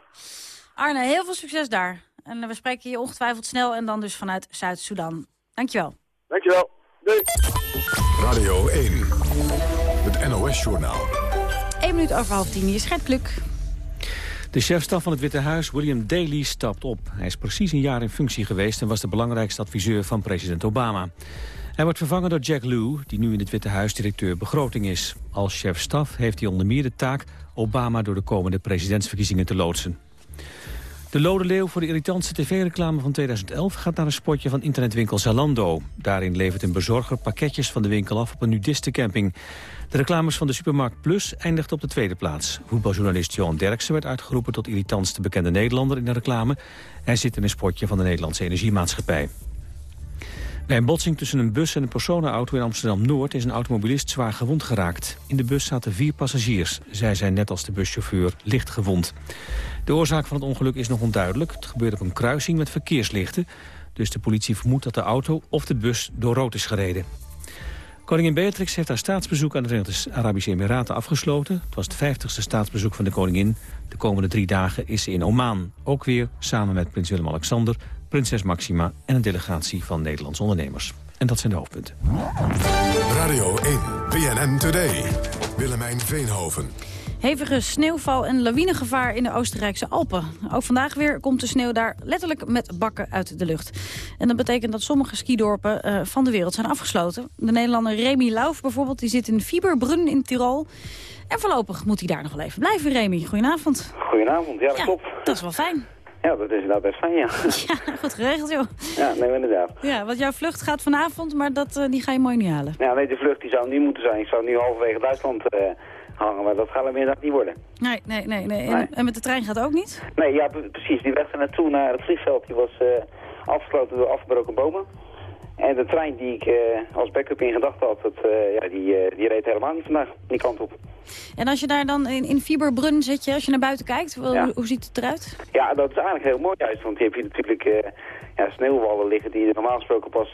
Arne, heel veel succes daar. En we spreken je ongetwijfeld snel en dan dus vanuit Zuid-Soedan. Dankjewel. Dankjewel. Doei. Radio 1. Het NOS-journaal. 1 minuut over half tien. Hier is Gert Kluk. De chefstaf van het Witte Huis, William Daley, stapt op. Hij is precies een jaar in functie geweest en was de belangrijkste adviseur van president Obama. Hij wordt vervangen door Jack Lew, die nu in het Witte Huis directeur begroting is. Als chefstaf heeft hij onder meer de taak Obama door de komende presidentsverkiezingen te loodsen. De Lode Leeuw voor de irritantste tv-reclame van 2011 gaat naar een spotje van internetwinkel Zalando. Daarin levert een bezorger pakketjes van de winkel af op een nudistencamping. De reclames van de supermarkt Plus eindigden op de tweede plaats. Voetbaljournalist Johan Derksen werd uitgeroepen tot irritantste bekende Nederlander in de reclame. Hij zit in een spotje van de Nederlandse Energiemaatschappij. Bij een botsing tussen een bus en een personenauto in Amsterdam-Noord... is een automobilist zwaar gewond geraakt. In de bus zaten vier passagiers. Zij zijn net als de buschauffeur licht gewond. De oorzaak van het ongeluk is nog onduidelijk. Het gebeurde op een kruising met verkeerslichten. Dus de politie vermoedt dat de auto of de bus door rood is gereden. Koningin Beatrix heeft haar staatsbezoek aan de Verenigde Arabische Emiraten afgesloten. Het was het vijftigste staatsbezoek van de koningin. De komende drie dagen is ze in Oman. Ook weer samen met prins Willem-Alexander, prinses Maxima... en een delegatie van Nederlandse ondernemers. En dat zijn de hoofdpunten. Radio 1, BNN Today. Willemijn Veenhoven. Hevige sneeuwval en lawinegevaar in de Oostenrijkse Alpen. Ook vandaag weer komt de sneeuw daar letterlijk met bakken uit de lucht. En dat betekent dat sommige skidorpen eh, van de wereld zijn afgesloten. De Nederlander Remy Lauf bijvoorbeeld, die zit in Fieberbrunn in Tirol. En voorlopig moet hij daar nog wel even blijven, Remy. Goedenavond. Goedenavond, ja dat Ja, klopt. Dat is wel fijn. Ja, dat is inderdaad best fijn, ja. (laughs) Ja, goed geregeld, joh. Ja, nee, inderdaad. Ja, want jouw vlucht gaat vanavond, maar dat, eh, die ga je mooi niet halen. Ja, nee, de vlucht die zou nu moeten zijn. Ik zou nu halverwege Duitsland eh, hangen, maar dat gaat hem inderdaad niet worden. Nee, nee, nee. nee. En, Nee. en met de trein gaat het ook niet? Nee, ja, pre- precies. Die weg er naartoe naar het vliegveld, die was eh, afgesloten door afgebroken bomen. En de trein die ik eh, als backup in gedachten had, dat, eh, ja, die, eh, die reed helemaal niet vandaag die kant op. En als je daar dan in, in Fieberbrunn zit, je, als je naar buiten kijkt, wel, Ja. hoe, hoe ziet het eruit? Ja, dat is eigenlijk heel mooi juist, want hier heb je natuurlijk ja, sneeuwwallen liggen die er normaal gesproken pas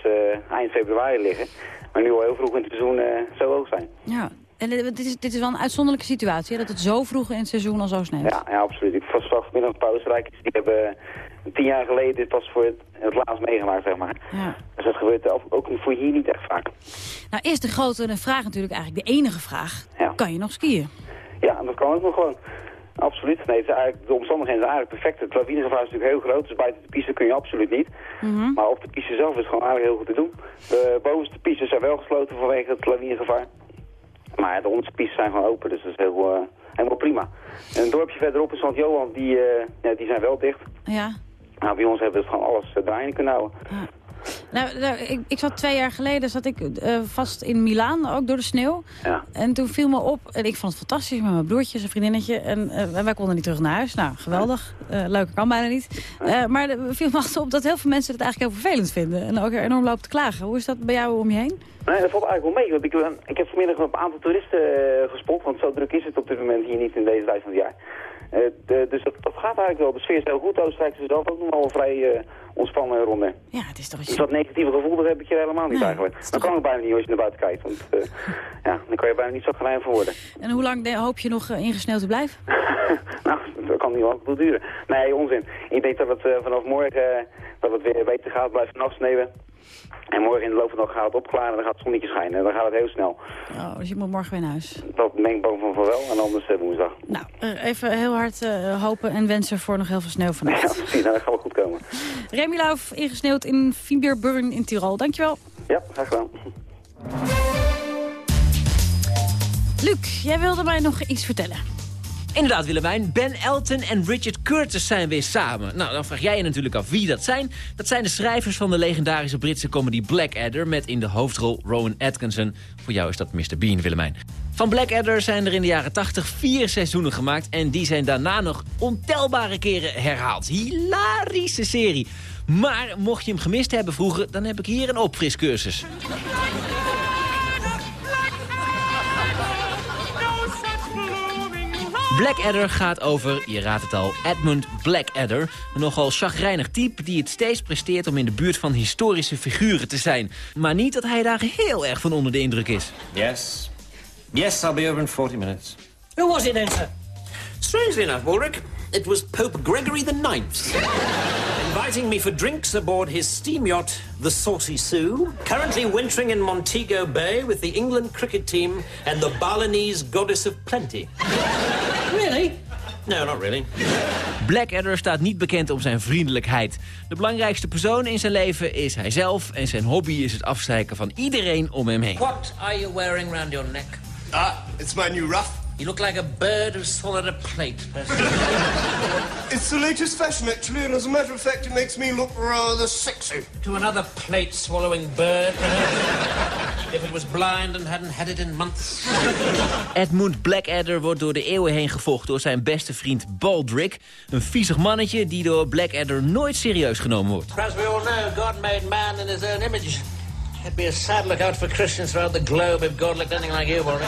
eind februari liggen. Maar nu al heel vroeg in het seizoen zo hoog zijn. Ja. En dit is, dit is wel een uitzonderlijke situatie, hè, dat het zo vroeg in het seizoen al zo sneeuwt. Ja, ja, absoluut. Ik was vanmiddag op Oostenrijkers, die hebben tien jaar geleden dit pas voor het, het laatst meegemaakt, zeg maar. Ja. Dus dat gebeurt ook, voor hier niet echt vaak. Nou, eerst de grote vraag natuurlijk, eigenlijk de enige vraag. Kan je nog skiën? Ja, dat kan ook nog gewoon. Absoluut. Nee, het is eigenlijk, de omstandigheden zijn eigenlijk perfect. Het lawinegevaar is natuurlijk heel groot, dus buiten de piste kun je absoluut niet. Mhm. Maar op de piste zelf is het gewoon eigenlijk heel goed te doen. De bovenste pistes zijn wel gesloten vanwege het lawinegevaar. Maar de onderste pistes zijn gewoon open, dus dat is heel, eh, helemaal prima. En een dorpje verderop in St. Johan, die, eh, ja, die zijn wel dicht. Ja. Nou, bij ons hebben we het gewoon alles uh, draaiende kunnen houden. Nou, nou, ik, ik zat twee jaar geleden zat ik eh, vast in Milaan, ook door de sneeuw. Ja. En toen viel me op, en ik vond het fantastisch met mijn broertje, zijn vriendinnetje. En eh, wij konden niet terug naar huis. Nou, geweldig. Eh leuker kan bijna niet. Eh, maar er viel me (laughs) achter op dat heel veel mensen het eigenlijk heel vervelend vinden. En ook enorm lopen te klagen. Hoe is dat bij jou om je heen? Nee, dat valt eigenlijk wel mee. Want ik, eh, ik heb vanmiddag een aantal toeristen eh, gespot, want zo druk is het op dit moment hier niet in deze tijd van het jaar. Eh, de- dus dat, dat gaat eigenlijk wel. De sfeer is heel goed. Oostenrijk is zelf ook nog wel vrij eh, ontspannen ronde. Ja, het is toch Dus dat negatieve gevoel, dat heb ik hier helemaal niet eigenlijk. Dan kan ik bijna niet als je naar buiten kijkt. Want eh, (laughs) ja, dan kan je bijna niet zo geneigd voor worden. En hoe lang hoop je nog eh, ingesneeuwd te blijven? (laughs) Nou, dat kan niet lang duren. Nee, onzin. Ik denk dat het eh, vanaf morgen eh, dat het weer beter gaat, blijft vanaf sneeuwen. En morgen in de loop van de dag gaat het opklaren en dan gaat het zonnetje schijnen. En dan gaat het heel snel. Oh, dus je moet morgen weer naar huis. Dat denk ik boven van wel en anders eh, woensdag. Nou, eh, even heel hard eh, hopen en wensen voor nog heel veel sneeuw (laughs) Ja, vannacht. precies. Nou, dat gaat wel goed komen. (laughs) Remy Lauf, ingesneeuwd in Fieberburn in Tirol. Dankjewel. Ja, graag gedaan. Luc, jij wilde mij nog iets vertellen. Inderdaad, Willemijn. Ben Elton en Richard Curtis zijn weer samen. Nou, dan vraag jij je natuurlijk af wie dat zijn. Dat zijn de schrijvers van de legendarische Britse comedy Blackadder... met in de hoofdrol Rowan Atkinson. Voor jou is dat Mr. Bean, Willemijn. Van Blackadder zijn er in de jaren 80 vier seizoenen gemaakt... en die zijn daarna nog ontelbare keren herhaald. Hilarische serie. Maar mocht je hem gemist hebben vroeger... dan heb ik hier een opfriscursus. Blackadder gaat over, je raadt het al, Edmund Blackadder. Een nogal chagrijnig type die het steeds presteert om in de buurt van historische figuren te zijn. Maar niet dat hij daar heel erg van onder de indruk is. Yes. Yes, I'll be over in 40 minutes. Who was it then, sir? Strangely enough, Ulrich, it was Pope Gregory the Ninth. inviting me for drinks aboard his steam yacht, the Saucy Sue, currently wintering in Montego Bay with the England cricket team and the Balinese goddess of plenty. No, not really. Blackadder staat niet bekend om zijn vriendelijkheid. De belangrijkste persoon in zijn leven is hij zelf... en zijn hobby is het afstrijken van iedereen om hem heen. What are you wearing round your neck? Ah, it's my new ruff. You look like a bird who's swallowed a plate. It's the latest fashion, actually, and as a matter of fact, it makes me look rather sexy. to another plate-swallowing bird, if it was blind and hadn't had it in months. Edmund Blackadder wordt door de eeuwen heen gevolgd door zijn beste vriend Baldrick. Een viezig mannetje die door Blackadder nooit serieus genomen wordt. As we all know, God made man in his own image. It'd be a sad lookout for Christians throughout the globe if God looked anything like you, Warren.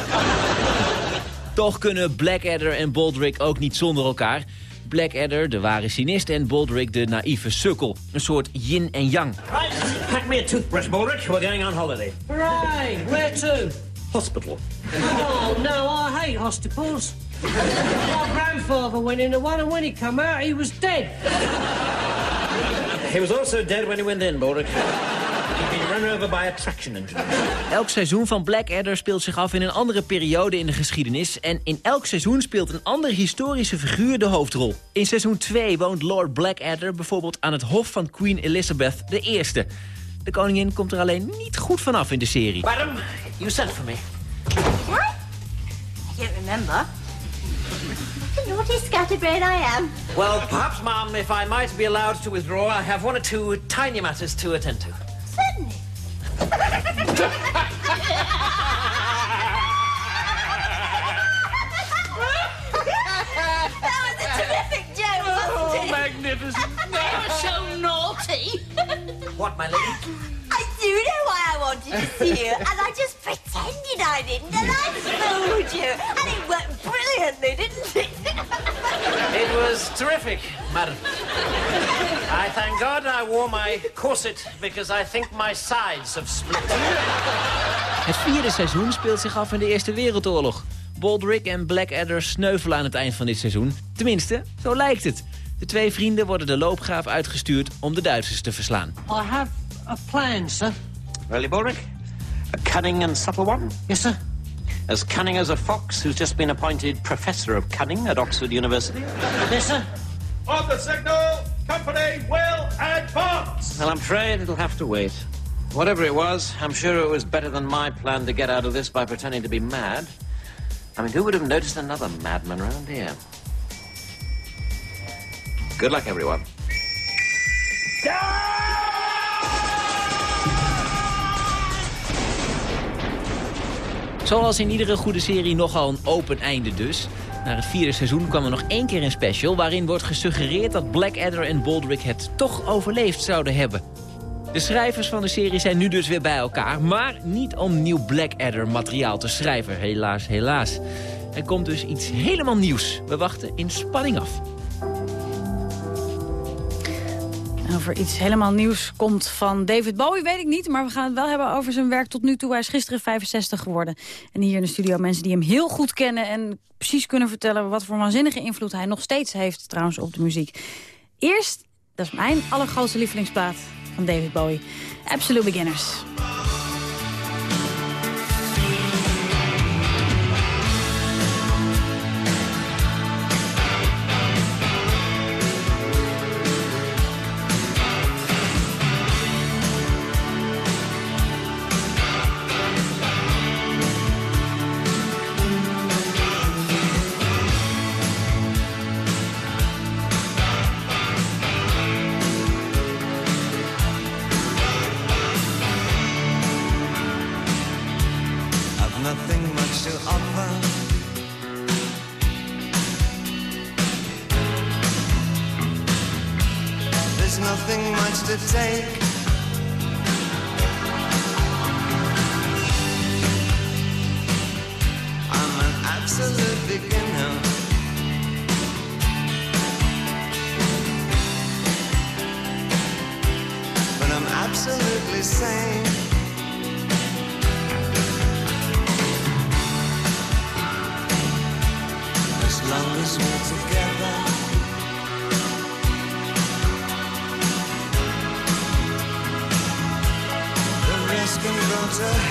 Toch kunnen Blackadder en Baldrick ook niet zonder elkaar. Blackadder, de ware cynist, en Baldrick, de naïeve sukkel. Een soort yin en yang. Right, pack me a toothbrush, Baldrick. We're going on holiday. Hooray! Where to? Hospital. Oh, no, I hate hospitals. (laughs) My grandfather went into one, and when he come out, he was dead. He was also dead when he went in, Baldrick. He'd been run over by a traction engine. Elk seizoen van Blackadder speelt zich af in een andere periode in de geschiedenis... en in elk seizoen speelt een andere historische figuur de hoofdrol. In seizoen 2 woont Lord Blackadder bijvoorbeeld aan het hof van Queen Elizabeth I. De koningin komt er alleen niet goed vanaf in de serie. Madam, you sent for me. What? I don't remember. The naughty scatterbrain I am. Well, perhaps, ma'am, if I might be allowed to withdraw, I have one or two tiny matters to attend to. Sydney. (laughs) magnificent. (laughs) They were so naughty. What, my lady? I do know why I wanted to see you, and I just pretended I didn't, and I fooled you. And it worked brilliantly, didn't it? (laughs) It was terrific, madam. I thank God I wore my corset because I think my sides have split. Het vierde seizoen speelt zich af in de Eerste Wereldoorlog. Baldrick en Blackadder sneuvelen aan het eind van dit seizoen. Tenminste, zo lijkt het. De twee vrienden worden de loopgraaf uitgestuurd om de Duitsers te verslaan. I have a plan, sir. Really, Baldrick? A cunning and subtle one? Yes, sir. As cunning as a fox who's just been appointed Professor of Cunning at Oxford University? Yes, sir. On the signal, company will advance! Well, I'm afraid it'll have to wait. Whatever it was, I'm sure it was better than my plan to get out of this by pretending to be mad. I mean, who would have noticed another madman around here? Good luck, everyone. Zoals in iedere goede serie nogal een open einde dus. Na het vierde seizoen kwam er nog één keer een special... waarin wordt gesuggereerd dat Blackadder en Baldrick het toch overleefd zouden hebben. De schrijvers van de serie zijn nu dus weer bij elkaar... maar niet om nieuw Blackadder-materiaal te schrijven, helaas, helaas. Er komt dus iets helemaal nieuws. We wachten in spanning af. Over iets helemaal nieuws komt van David Bowie, weet ik niet. Maar we gaan het wel hebben over zijn werk tot nu toe. Hij is gisteren 65 geworden. En hier in de studio mensen die hem heel goed kennen... en precies kunnen vertellen wat voor waanzinnige invloed hij nog steeds heeft... trouwens op de muziek. Eerst, dat is mijn allergrootste lievelingsplaat van David Bowie. Absolute Beginners. treasure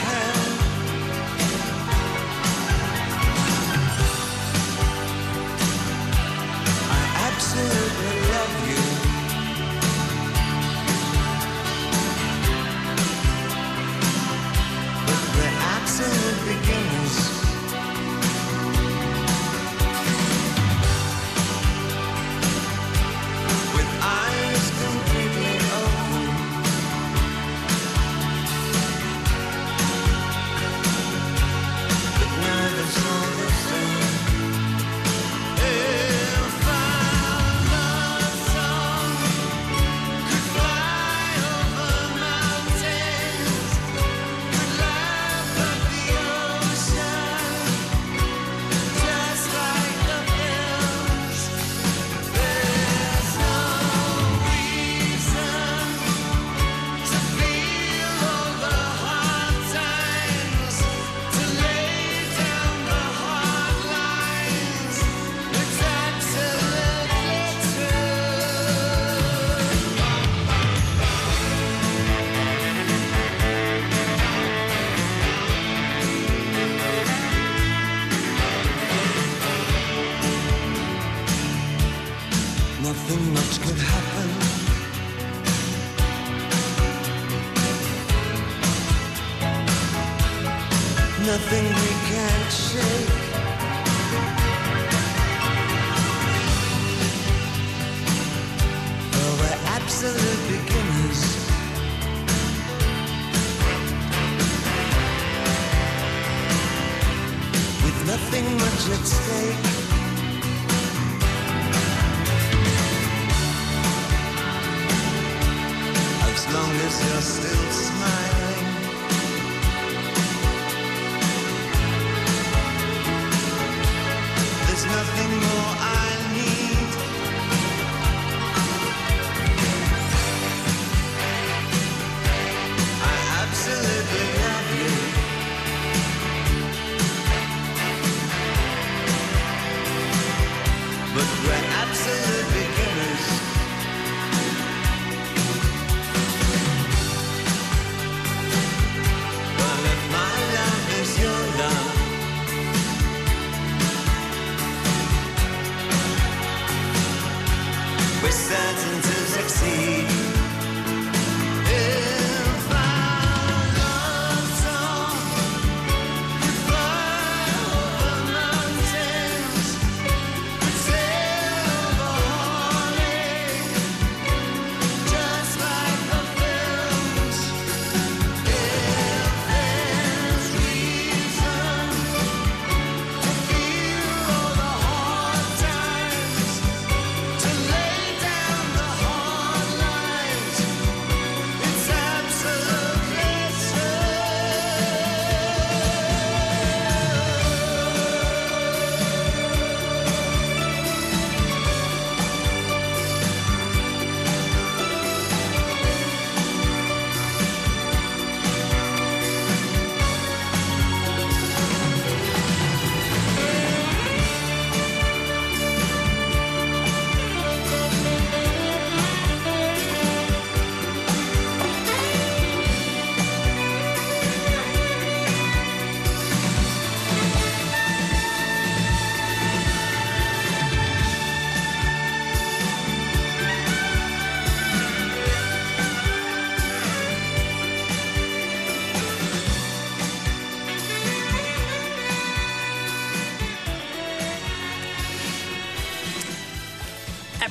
mistake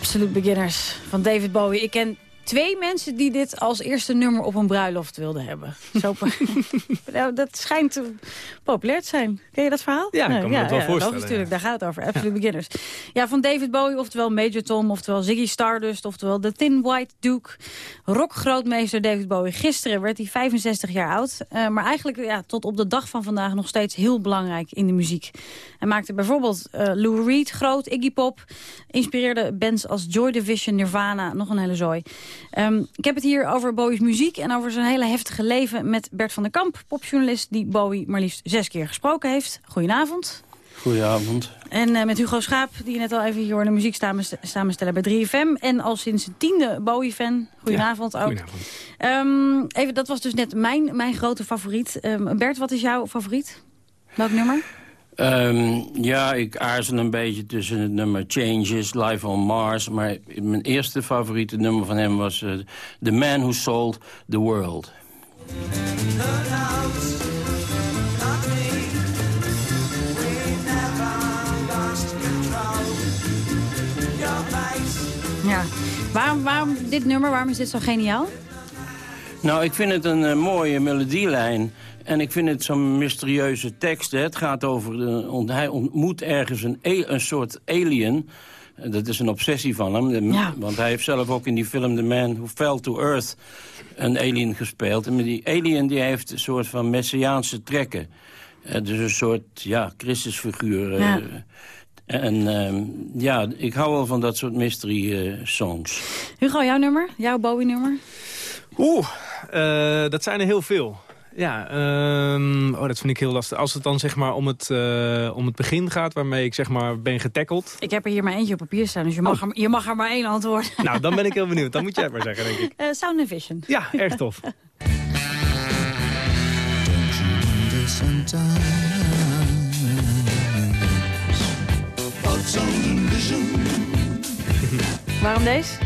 Absolute Beginners van David Bowie. Ik ken twee mensen die dit als eerste nummer op een bruiloft wilden hebben. Zo, (laughs) nou, dat schijnt populair te zijn. Ken je dat verhaal? Ja, ik kan me dat wel voorstellen, natuurlijk, daar gaat het over. Absolute Beginners. Ja, van David Bowie, oftewel Major Tom, oftewel Ziggy Stardust, oftewel The Thin White Duke. Rockgrootmeester David Bowie. Gisteren werd hij 65 jaar oud. eh, maar eigenlijk ja, tot op de dag van vandaag nog steeds heel belangrijk in de muziek. Hij maakte bijvoorbeeld eh, Lou Reed groot, Iggy Pop. Inspireerde bands als Joy Division, Nirvana, nog een hele zooi. Ehm, ik heb het hier over Bowie's muziek en over zijn hele heftige leven... met Bert van der Kamp, popjournalist die Bowie maar liefst zes keer gesproken heeft. Goedenavond. Goedenavond. En uh, met Hugo Schaap, die je net al even hier hoorde, muziek samenstellen bij 3FM. En al sinds een tiende Bowie-fan. Goedenavond ja, ook. Goedenavond. Um, even, dat was dus net mijn, mijn grote favoriet. Um, Bert, wat is jouw favoriet? Welk nummer? Um, ja, ik aarzel een beetje tussen het nummer Changes, Live on Mars. Maar mijn eerste favoriete nummer van hem was uh, The Man Who Sold the World. Ja. Waarom, waarom dit nummer, waarom is dit zo geniaal? Nou, ik vind het een uh, mooie melodielijn. En ik vind het zo'n mysterieuze tekst. Hè. Het gaat over, de, hij ontmoet ergens een, een soort alien. Dat is een obsessie van hem. Ja. Want hij heeft zelf ook in die film The Man Who Fell to Earth een alien gespeeld. En die alien die heeft een soort van messiaanse trekken. Uh, dus een soort, ja, Christusfiguur. Uh, Ja. En uh, ja, ik hou wel van dat soort mystery songs. Hugo, jouw nummer? Jouw Bowie-nummer? Oeh, uh, dat zijn er heel veel. Ja, um, oh, dat vind ik heel lastig. Als het dan zeg maar om het, uh, om het begin gaat, waarmee ik zeg maar ben getackled. Ik heb er hier maar eentje op papier staan, dus je mag, oh. er, je mag er maar één antwoorden. (laughs) Nou, dan ben ik heel benieuwd. Dan moet jij het maar zeggen, denk ik. Uh, Sound and Vision. Ja, erg tof. (laughs) Waarom deze?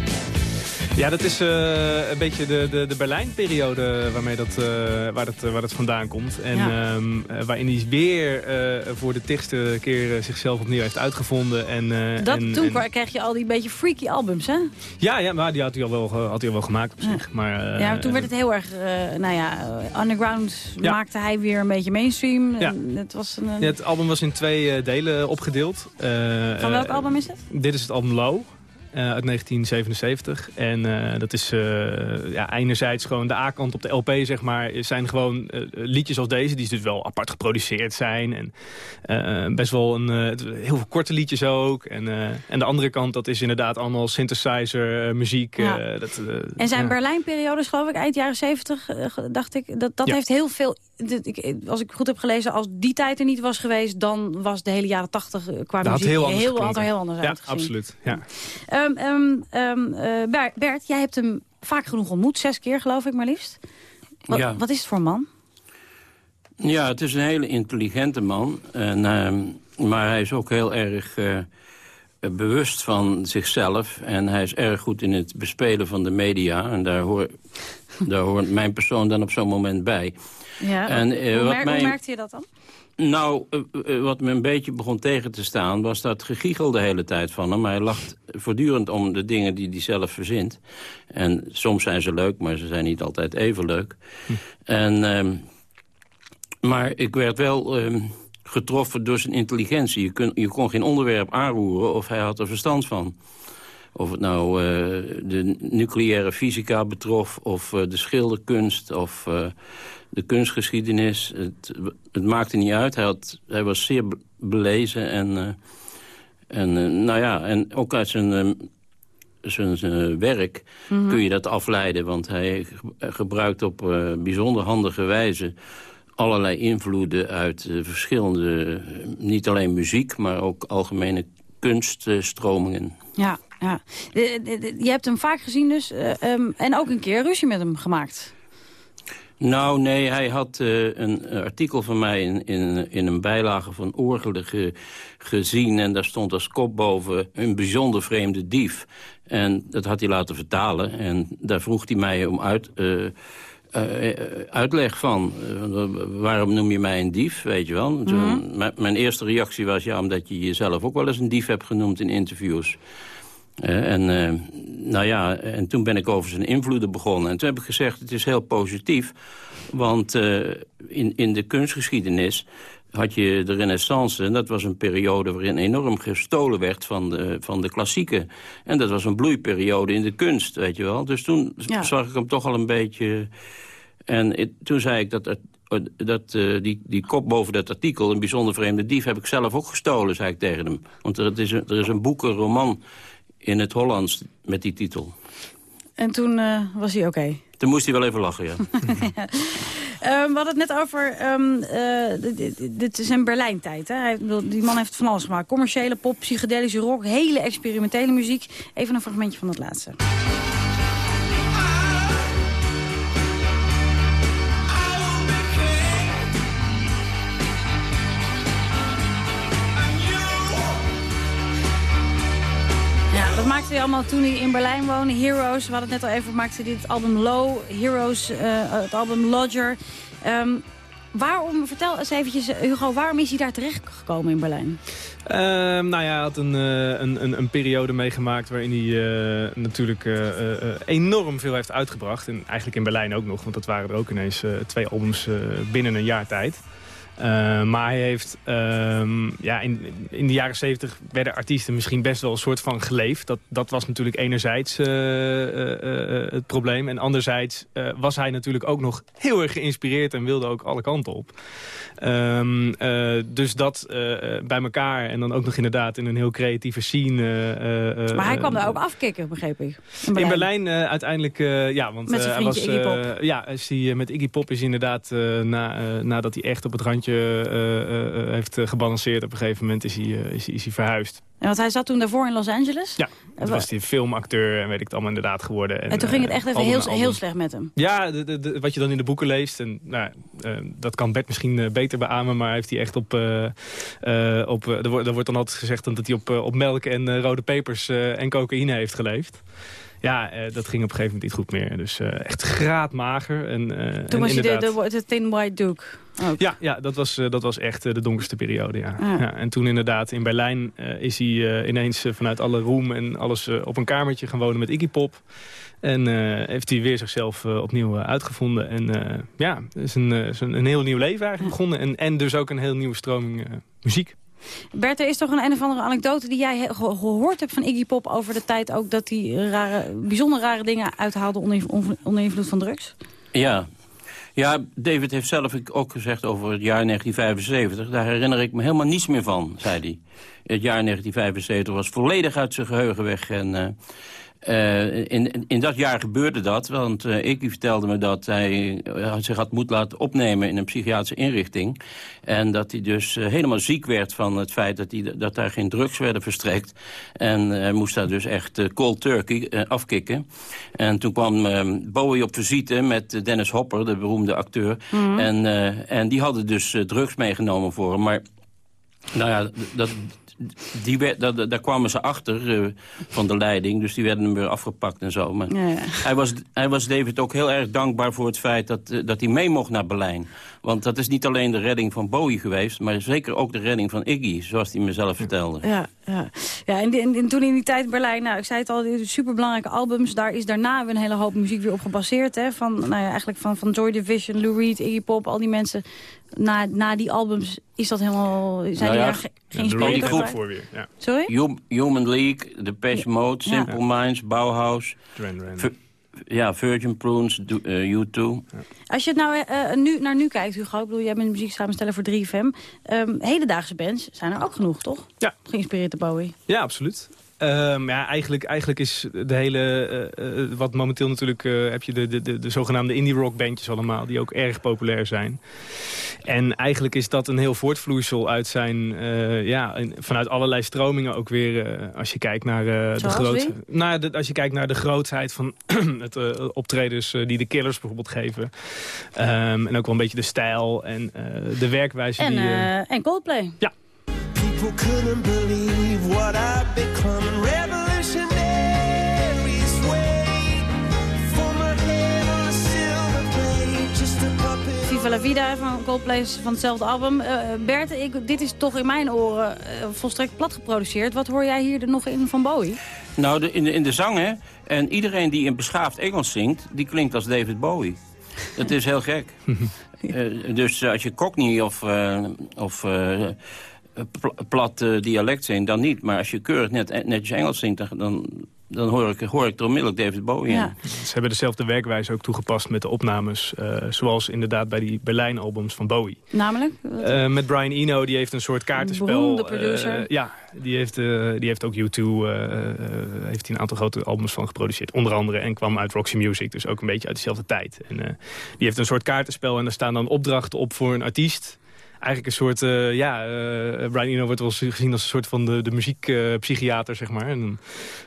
Ja, dat is uh, een beetje de, de, de Berlijn-periode waarmee dat, uh, waar, dat, waar dat vandaan komt. En ja. um, waarin hij weer uh, voor de tigste keer zichzelf opnieuw heeft uitgevonden. En, dat, en, toen en... kreeg je al die beetje freaky albums, hè? Ja, ja maar die had hij al wel, had hij al wel gemaakt op ja. zich. Maar, ja, maar toen werd het heel erg, nou ja, underground ja. maakte hij weer een beetje mainstream. Ja. Het, was een, ja, het album was in twee delen opgedeeld. Van welk album is het? Dit is het album Low. Uh, uit 1977. En uh, dat is uh, ja, enerzijds gewoon de A-kant op de LP, zeg maar. zijn gewoon liedjes als deze, die dus wel apart geproduceerd zijn. En best wel een, heel veel korte liedjes ook. En, en de andere kant, dat is inderdaad allemaal synthesizer, muziek. Ja. dat, en zijn. Berlijn-periodes, geloof ik, eind jaren 70, dacht ik. Dat, dat Ja. heeft heel veel... Als ik goed heb gelezen, als die tijd er niet was geweest... dan was de hele jaren 80 qua Dat had muziek heel anders heel, had er heel anders Ja, uitgezien. absoluut. Ja. Um, um, um, uh, Bert, Bert, jij hebt hem vaak genoeg ontmoet. Zes keer, geloof ik maar liefst. Wat, Ja. wat is het voor een man? Ja, het is een hele intelligente man. En, uh, maar hij is ook heel erg uh, bewust van zichzelf. En hij is erg goed in het bespelen van de media. En daar, hoor, daar hoort mijn persoon dan op zo'n moment bij. Ja, En, uh, hoe, wat mer mij- hoe merkte je dat dan? Nou, uh, uh, wat me een beetje begon tegen te staan... was dat gegiegel de hele tijd van hem. Hij lacht voortdurend om de dingen die hij zelf verzint. En soms zijn ze leuk, maar ze zijn niet altijd even leuk. En, ehm, maar ik werd wel ehm, getroffen door zijn intelligentie. Je, kun, je kon geen onderwerp aanroeren of hij had er verstand van. Of het nou eh, de nucleaire fysica betrof, of eh, de schilderkunst, of eh, de kunstgeschiedenis. Het, het maakte niet uit. Hij, had, hij was zeer be- belezen en, en nou ja, en ook uit zijn, zijn, zijn werk Mhm. kun je dat afleiden. Want hij ge- gebruikt op bijzonder handige wijze allerlei invloeden uit verschillende, niet alleen muziek, maar ook algemene kunststromingen. Ja, ja. De- de- de- je hebt hem vaak gezien dus. eh, ehm, en ook een keer ruzie met hem gemaakt. Nou, nee, hij had eh, een artikel van mij in, in, in een bijlage van Orgelen ge- gezien... en daar stond als kop boven een bijzonder vreemde dief. En dat had hij laten vertalen en daar vroeg hij mij om uit... eh, eh, uitleg van. Eh, waarom noem je mij een dief, weet je wel? Mhm. Mijn eerste reactie was ja, omdat je jezelf ook wel eens een dief hebt genoemd in interviews. Eh, en, eh, nou ja, en toen ben ik over zijn invloeden begonnen. En toen heb ik gezegd, het is heel positief. Want eh, in, in de kunstgeschiedenis had je de renaissance. En dat was een periode waarin enorm gestolen werd van de, van de klassieken. En dat was een bloeiperiode in de kunst, weet je wel. Dus toen Ja. zag ik hem toch al een beetje... En toen zei ik dat, dat, die, die kop boven dat artikel... een bijzonder vreemde dief heb ik zelf ook gestolen, zei ik tegen hem. Want er, het is een, er is een boek, een roman in het Hollands met die titel. En toen eh, was hij oké. (laughs) Toen moest hij wel even lachen, ja. (laughs) Ehm, we hadden het net over, eh, dit- is een Berlijn-tijd. Hè? Hij, bedoel, die man heeft van alles gemaakt. Commerciële pop, psychedelische rock, hele experimentele muziek. Even een fragmentje van het laatste. Hij allemaal toen hij in Berlijn woonde. Heroes, we hadden het net al even, maakte het album Low. Heroes, eh, het album Lodger. Ehm, waarom, vertel eens eventjes, eh, Hugo, waarom is hij daar terechtgekomen in Berlijn? Ehm, nou ja, hij had een, eh, een, een, een periode meegemaakt waarin hij natuurlijk enorm veel heeft uitgebracht. En eigenlijk in Berlijn ook nog, want dat waren er ook ineens twee albums binnen een jaar tijd. Eh, maar hij heeft, ehm, ja, in, in de jaren zeventig werden artiesten misschien best wel een soort van geleefd. Dat, dat was natuurlijk enerzijds eh, eh, het probleem. En anderzijds was hij natuurlijk ook nog heel erg geïnspireerd en wilde ook alle kanten op. Ehm, eh, dus dat bij elkaar en dan ook nog inderdaad in een heel creatieve scene. Maar hij kwam daar ook afkicken, begreep ik. in Berlijn eh, uiteindelijk, eh, ja, want Met zijn hij was, Iggy Pop. ja, is die, met Iggy Pop is inderdaad, na, nadat hij echt op het randje eh, eh, heeft eh, gebalanceerd, op een gegeven moment is hij, is, is hij verhuisd. Ja, want hij zat toen daarvoor in Los Angeles. Ja, En toen was hij filmacteur en weet ik het allemaal inderdaad geworden. En toen ging het echt even album heel, album. heel slecht met hem. Ja, de, de, de- wat je dan in de boeken leest. En, nou, dat kan Bert misschien beter beamen. Maar heeft hij echt op... op er, wordt, er dan altijd gezegd dat hij op, op melk en rode pepers en cocaïne heeft geleefd. Ja, eh, dat ging op een gegeven moment niet goed meer. Dus eh, echt graadmager. En, eh, Toen en was hij de, de, de Thin White Duke. ook. ja, ja dat, was, dat was echt de donkerste periode, ja. Ja. ja. En toen inderdaad in Berlijn is hij ineens vanuit alle roem en alles op een kamertje gaan wonen met Iggy Pop. En heeft hij weer zichzelf opnieuw uitgevonden. En ja, is een, is een, een heel nieuw leven eigenlijk begonnen. En, en dus ook een heel nieuwe stroming muziek. Bert, er is toch een een of andere anekdote die jij gehoord hebt van Iggy Pop... over de tijd ook dat hij rare, bijzonder rare dingen uithaalde onder invloed van drugs? Ja. Ja, David heeft zelf ook gezegd over het jaar 1975. Daar herinner ik me helemaal niets meer van, zei hij. Het jaar 1975 was volledig uit zijn geheugen weg. En eh, eh, in, in dat jaar gebeurde dat, want Iggy vertelde me dat hij eh, zich had moeten laten opnemen in een psychiatrische inrichting. En dat hij dus helemaal ziek werd van het feit dat, hij, dat daar geen drugs werden verstrekt. En hij moest daar dus echt cold turkey afkicken. En toen kwam eh, Bowie op visite met Dennis Hopper, de beroemde acteur. Mhm. en, en die hadden dus drugs meegenomen voor hem. Maar nou ja, dat, die werd, daar kwamen ze achter eh, van de leiding. Dus die werden hem weer afgepakt en zo. Maar Ja, ja. Hij, was, hij was David ook heel erg dankbaar voor het feit dat, eh, dat hij mee mocht naar Berlijn. Want dat is niet alleen de redding van Bowie geweest... maar zeker ook de redding van Iggy, zoals hij mezelf vertelde. Ja, ja. ja en, die- en- en toen in die tijd Berlijn, nou, ik zei het al, die superbelangrijke albums. Daar is daarna weer een hele hoop muziek weer op gebaseerd. Hè, van, nou ja, eigenlijk van, van Joy Division, Lou Reed, Iggy Pop, al die mensen. Na, na die albums is dat helemaal, zijn Nou die ja, daar ge- ja, geïnspireerd die door groep geweest? Ja. Sorry? Hum- Human League, Depeche Mode, Ja. Simple Minds, Bauhaus... Duran Duran. Ja, Virgin Prunes, Do- eh, U2. Als je het nou eh, nu, naar nu kijkt, Hugo, ik bedoel, jij bent muziek samensteller voor 3FM. Ehm, hedendaagse bands zijn er ook genoeg, toch? Ja. Geïnspireerd door Bowie. Ja, absoluut. Ehm, ja, eigenlijk, eigenlijk is de hele, eh, eh, wat momenteel natuurlijk, eh, heb je de, de, de, de zogenaamde indie rock bandjes allemaal, die ook erg populair zijn. En eigenlijk is dat een heel voortvloeisel uit zijn, ja, vanuit allerlei stromingen ook weer, als je kijkt naar de grootheid. Nou, de, als je kijkt naar de grootheid van (clears throat) het optredens die de Killers bijvoorbeeld geven. Ehm, en ook wel een beetje de stijl en de werkwijze En, die... en Coldplay. Ja. People couldn't believe what I've become. For my head on a silver plate. Just a puppet. Viva la Vida van Coldplay van hetzelfde album. Eh, Bert, ik, dit is toch in mijn oren eh, volstrekt plat geproduceerd. Wat hoor jij hier er nog in van Bowie? Nou, de, in, de, in de zang, hè. En iedereen die in beschaafd Engels zingt, die klinkt als David Bowie. Dat is heel gek. (laughs) Eh, dus als je Cockney of, eh, of eh, pl- plat eh, dialect zingt, dan niet. Maar als je keurig net, netjes Engels zingt, dan, dan, dan hoor ik, hoor ik er onmiddellijk David Bowie in. Ja. Ze hebben dezelfde werkwijze ook toegepast met de opnames. eh, zoals inderdaad bij die Berlijn-albums van Bowie. Namelijk? Eh, met Brian Eno, die heeft een soort kaartenspel. beroemde eh, producer. ja, die heeft, eh, die heeft ook U2, eh, eh, heeft hij een aantal grote albums van geproduceerd. Onder andere, en kwam uit Roxy Music, dus ook een beetje uit dezelfde tijd. En, eh, die heeft een soort kaartenspel en daar staan dan opdrachten op voor een artiest eigenlijk een soort, eh, ja, eh, Brian Eno wordt wel gezien als een soort van de, de muziekpsychiater, zeg maar. En,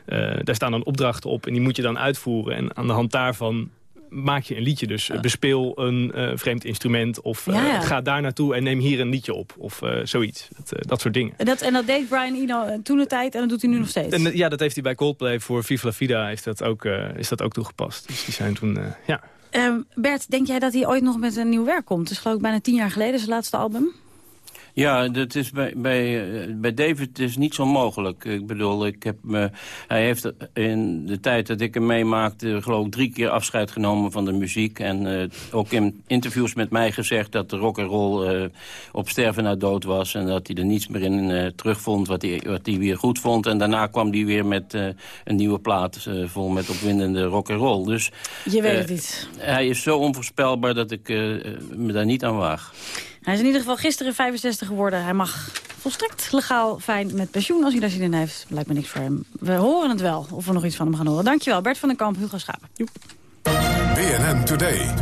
eh, daar staan dan opdrachten op en die moet je dan uitvoeren. En aan de hand daarvan maak je een liedje. Dus bespeel een vreemd instrument of Ja, ja. ga daar naartoe en neem hier een liedje op. Of zoiets. Dat, dat soort dingen. En dat, en dat deed Brian Eno toen de tijd en dat doet hij nu nog steeds. En ja, dat heeft hij bij Coldplay voor Viva La Vida heeft dat ook, is dat ook toegepast. Dus die zijn toen, ja. Ehm, Bert, denk jij dat hij ooit nog met een nieuw werk komt? Het is geloof ik bijna tien jaar geleden, zijn laatste album. Ja, dat is bij, bij, eh, bij David is niet zo mogelijk. Ik bedoel, ik heb me, hij heeft in de tijd dat ik hem meemaakte... geloof ik drie keer afscheid genomen van de muziek. En eh, ook in interviews met mij gezegd dat de rock'n'roll eh op sterven na dood was. En dat hij er niets meer in eh, terugvond wat hij, wat hij weer goed vond. En daarna kwam hij weer met eh, een nieuwe plaat eh, vol met opwindende rock'n'roll. Dus Je weet eh, het niet. hij is zo onvoorspelbaar dat ik eh, me daar niet aan waag. Hij is in ieder geval gisteren 65 geworden. Hij mag volstrekt legaal fijn met pensioen als hij daar zin in heeft. Lijkt me niks voor hem. We horen het wel, of we nog iets van hem gaan horen. Dankjewel, Bert van den Kamp, Hugo Schapen. Joep. BNN Today.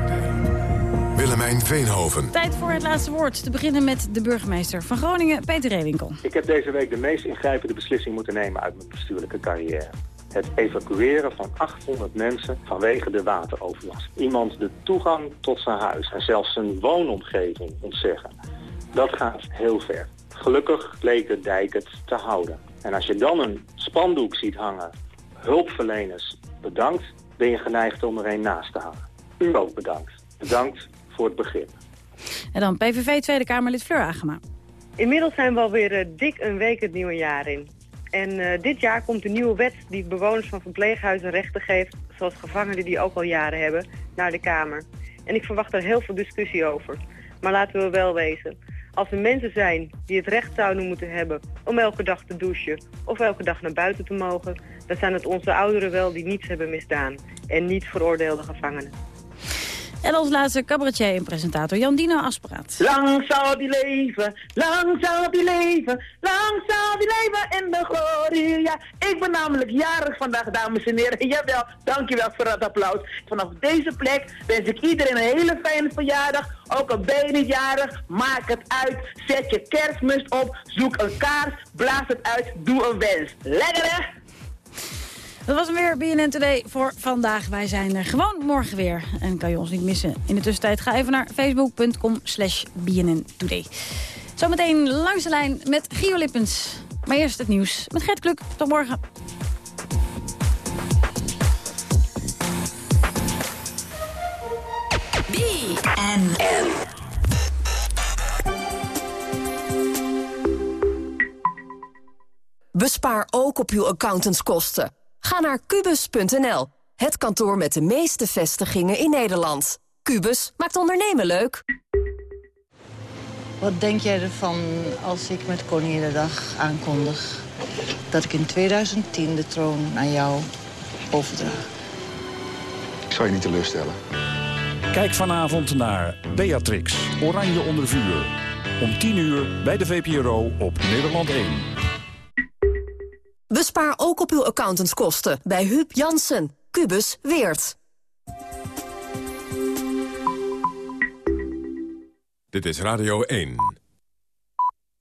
Willemijn Veenhoven. Tijd voor het laatste woord. Te beginnen met de burgemeester van Groningen, Peter Reewinkel. Ik heb deze week de meest ingrijpende beslissing moeten nemen uit mijn bestuurlijke carrière. Het evacueren van 800 mensen vanwege de wateroverlast. Iemand de toegang tot zijn huis en zelfs zijn woonomgeving ontzeggen. Dat gaat heel ver. Gelukkig leek de dijk het te houden. En als je dan een spandoek ziet hangen, hulpverleners bedankt, ben je geneigd om er een naast te hangen. U ook bedankt. Bedankt voor het begrip. En dan PVV Tweede Kamerlid Fleur Agema. Inmiddels zijn we alweer eh, dik een week het nieuwe jaar in. En eh, dit jaar komt een nieuwe wet die bewoners van verpleeghuizen rechten geeft, zoals gevangenen die ook al jaren hebben, naar de Kamer. En ik verwacht er heel veel discussie over. Maar laten we wel wezen, als er mensen zijn die het recht zouden moeten hebben om elke dag te douchen of elke dag naar buiten te mogen, dan zijn het onze ouderen wel die niets hebben misdaan en niet veroordeelde gevangenen. En als laatste cabaretier en presentator Jan Dino Asperaat. Lang zal die leven, lang zal die leven, lang zal die leven in de glorie. Ja, ik ben namelijk jarig vandaag, dames en heren. (laughs) Jawel, dankjewel voor dat applaus. Vanaf deze plek wens ik iedereen een hele fijne verjaardag. Ook al ben je jarig, maak het uit. Zet je kerstmis op, zoek een kaars, blaas het uit, doe een wens. Lekker hè? Dat was hem weer, BNN Today voor vandaag. Wij zijn er gewoon morgen weer. En kan je ons niet missen. In de tussentijd ga even naar facebook.com slash BNN Today. Zometeen langs de lijn met Gio Lippens. Maar eerst het nieuws met Gert Kluk. Tot morgen. BNN. Bespaar ook op uw accountantskosten. Ga naar kubus.nl, het kantoor met de meeste vestigingen in Nederland. Kubus maakt ondernemen leuk. Wat denk jij ervan als ik met Koninginnedag aankondig... dat ik in 2010 de troon aan jou overdraag? Ik zal je niet teleurstellen. Kijk vanavond naar Beatrix, Oranje onder vuur. Om 10 uur bij de VPRO op Nederland 1. Bespaar ook op uw accountantskosten bij Huub Jansen. Kubus Weert. Dit is Radio 1.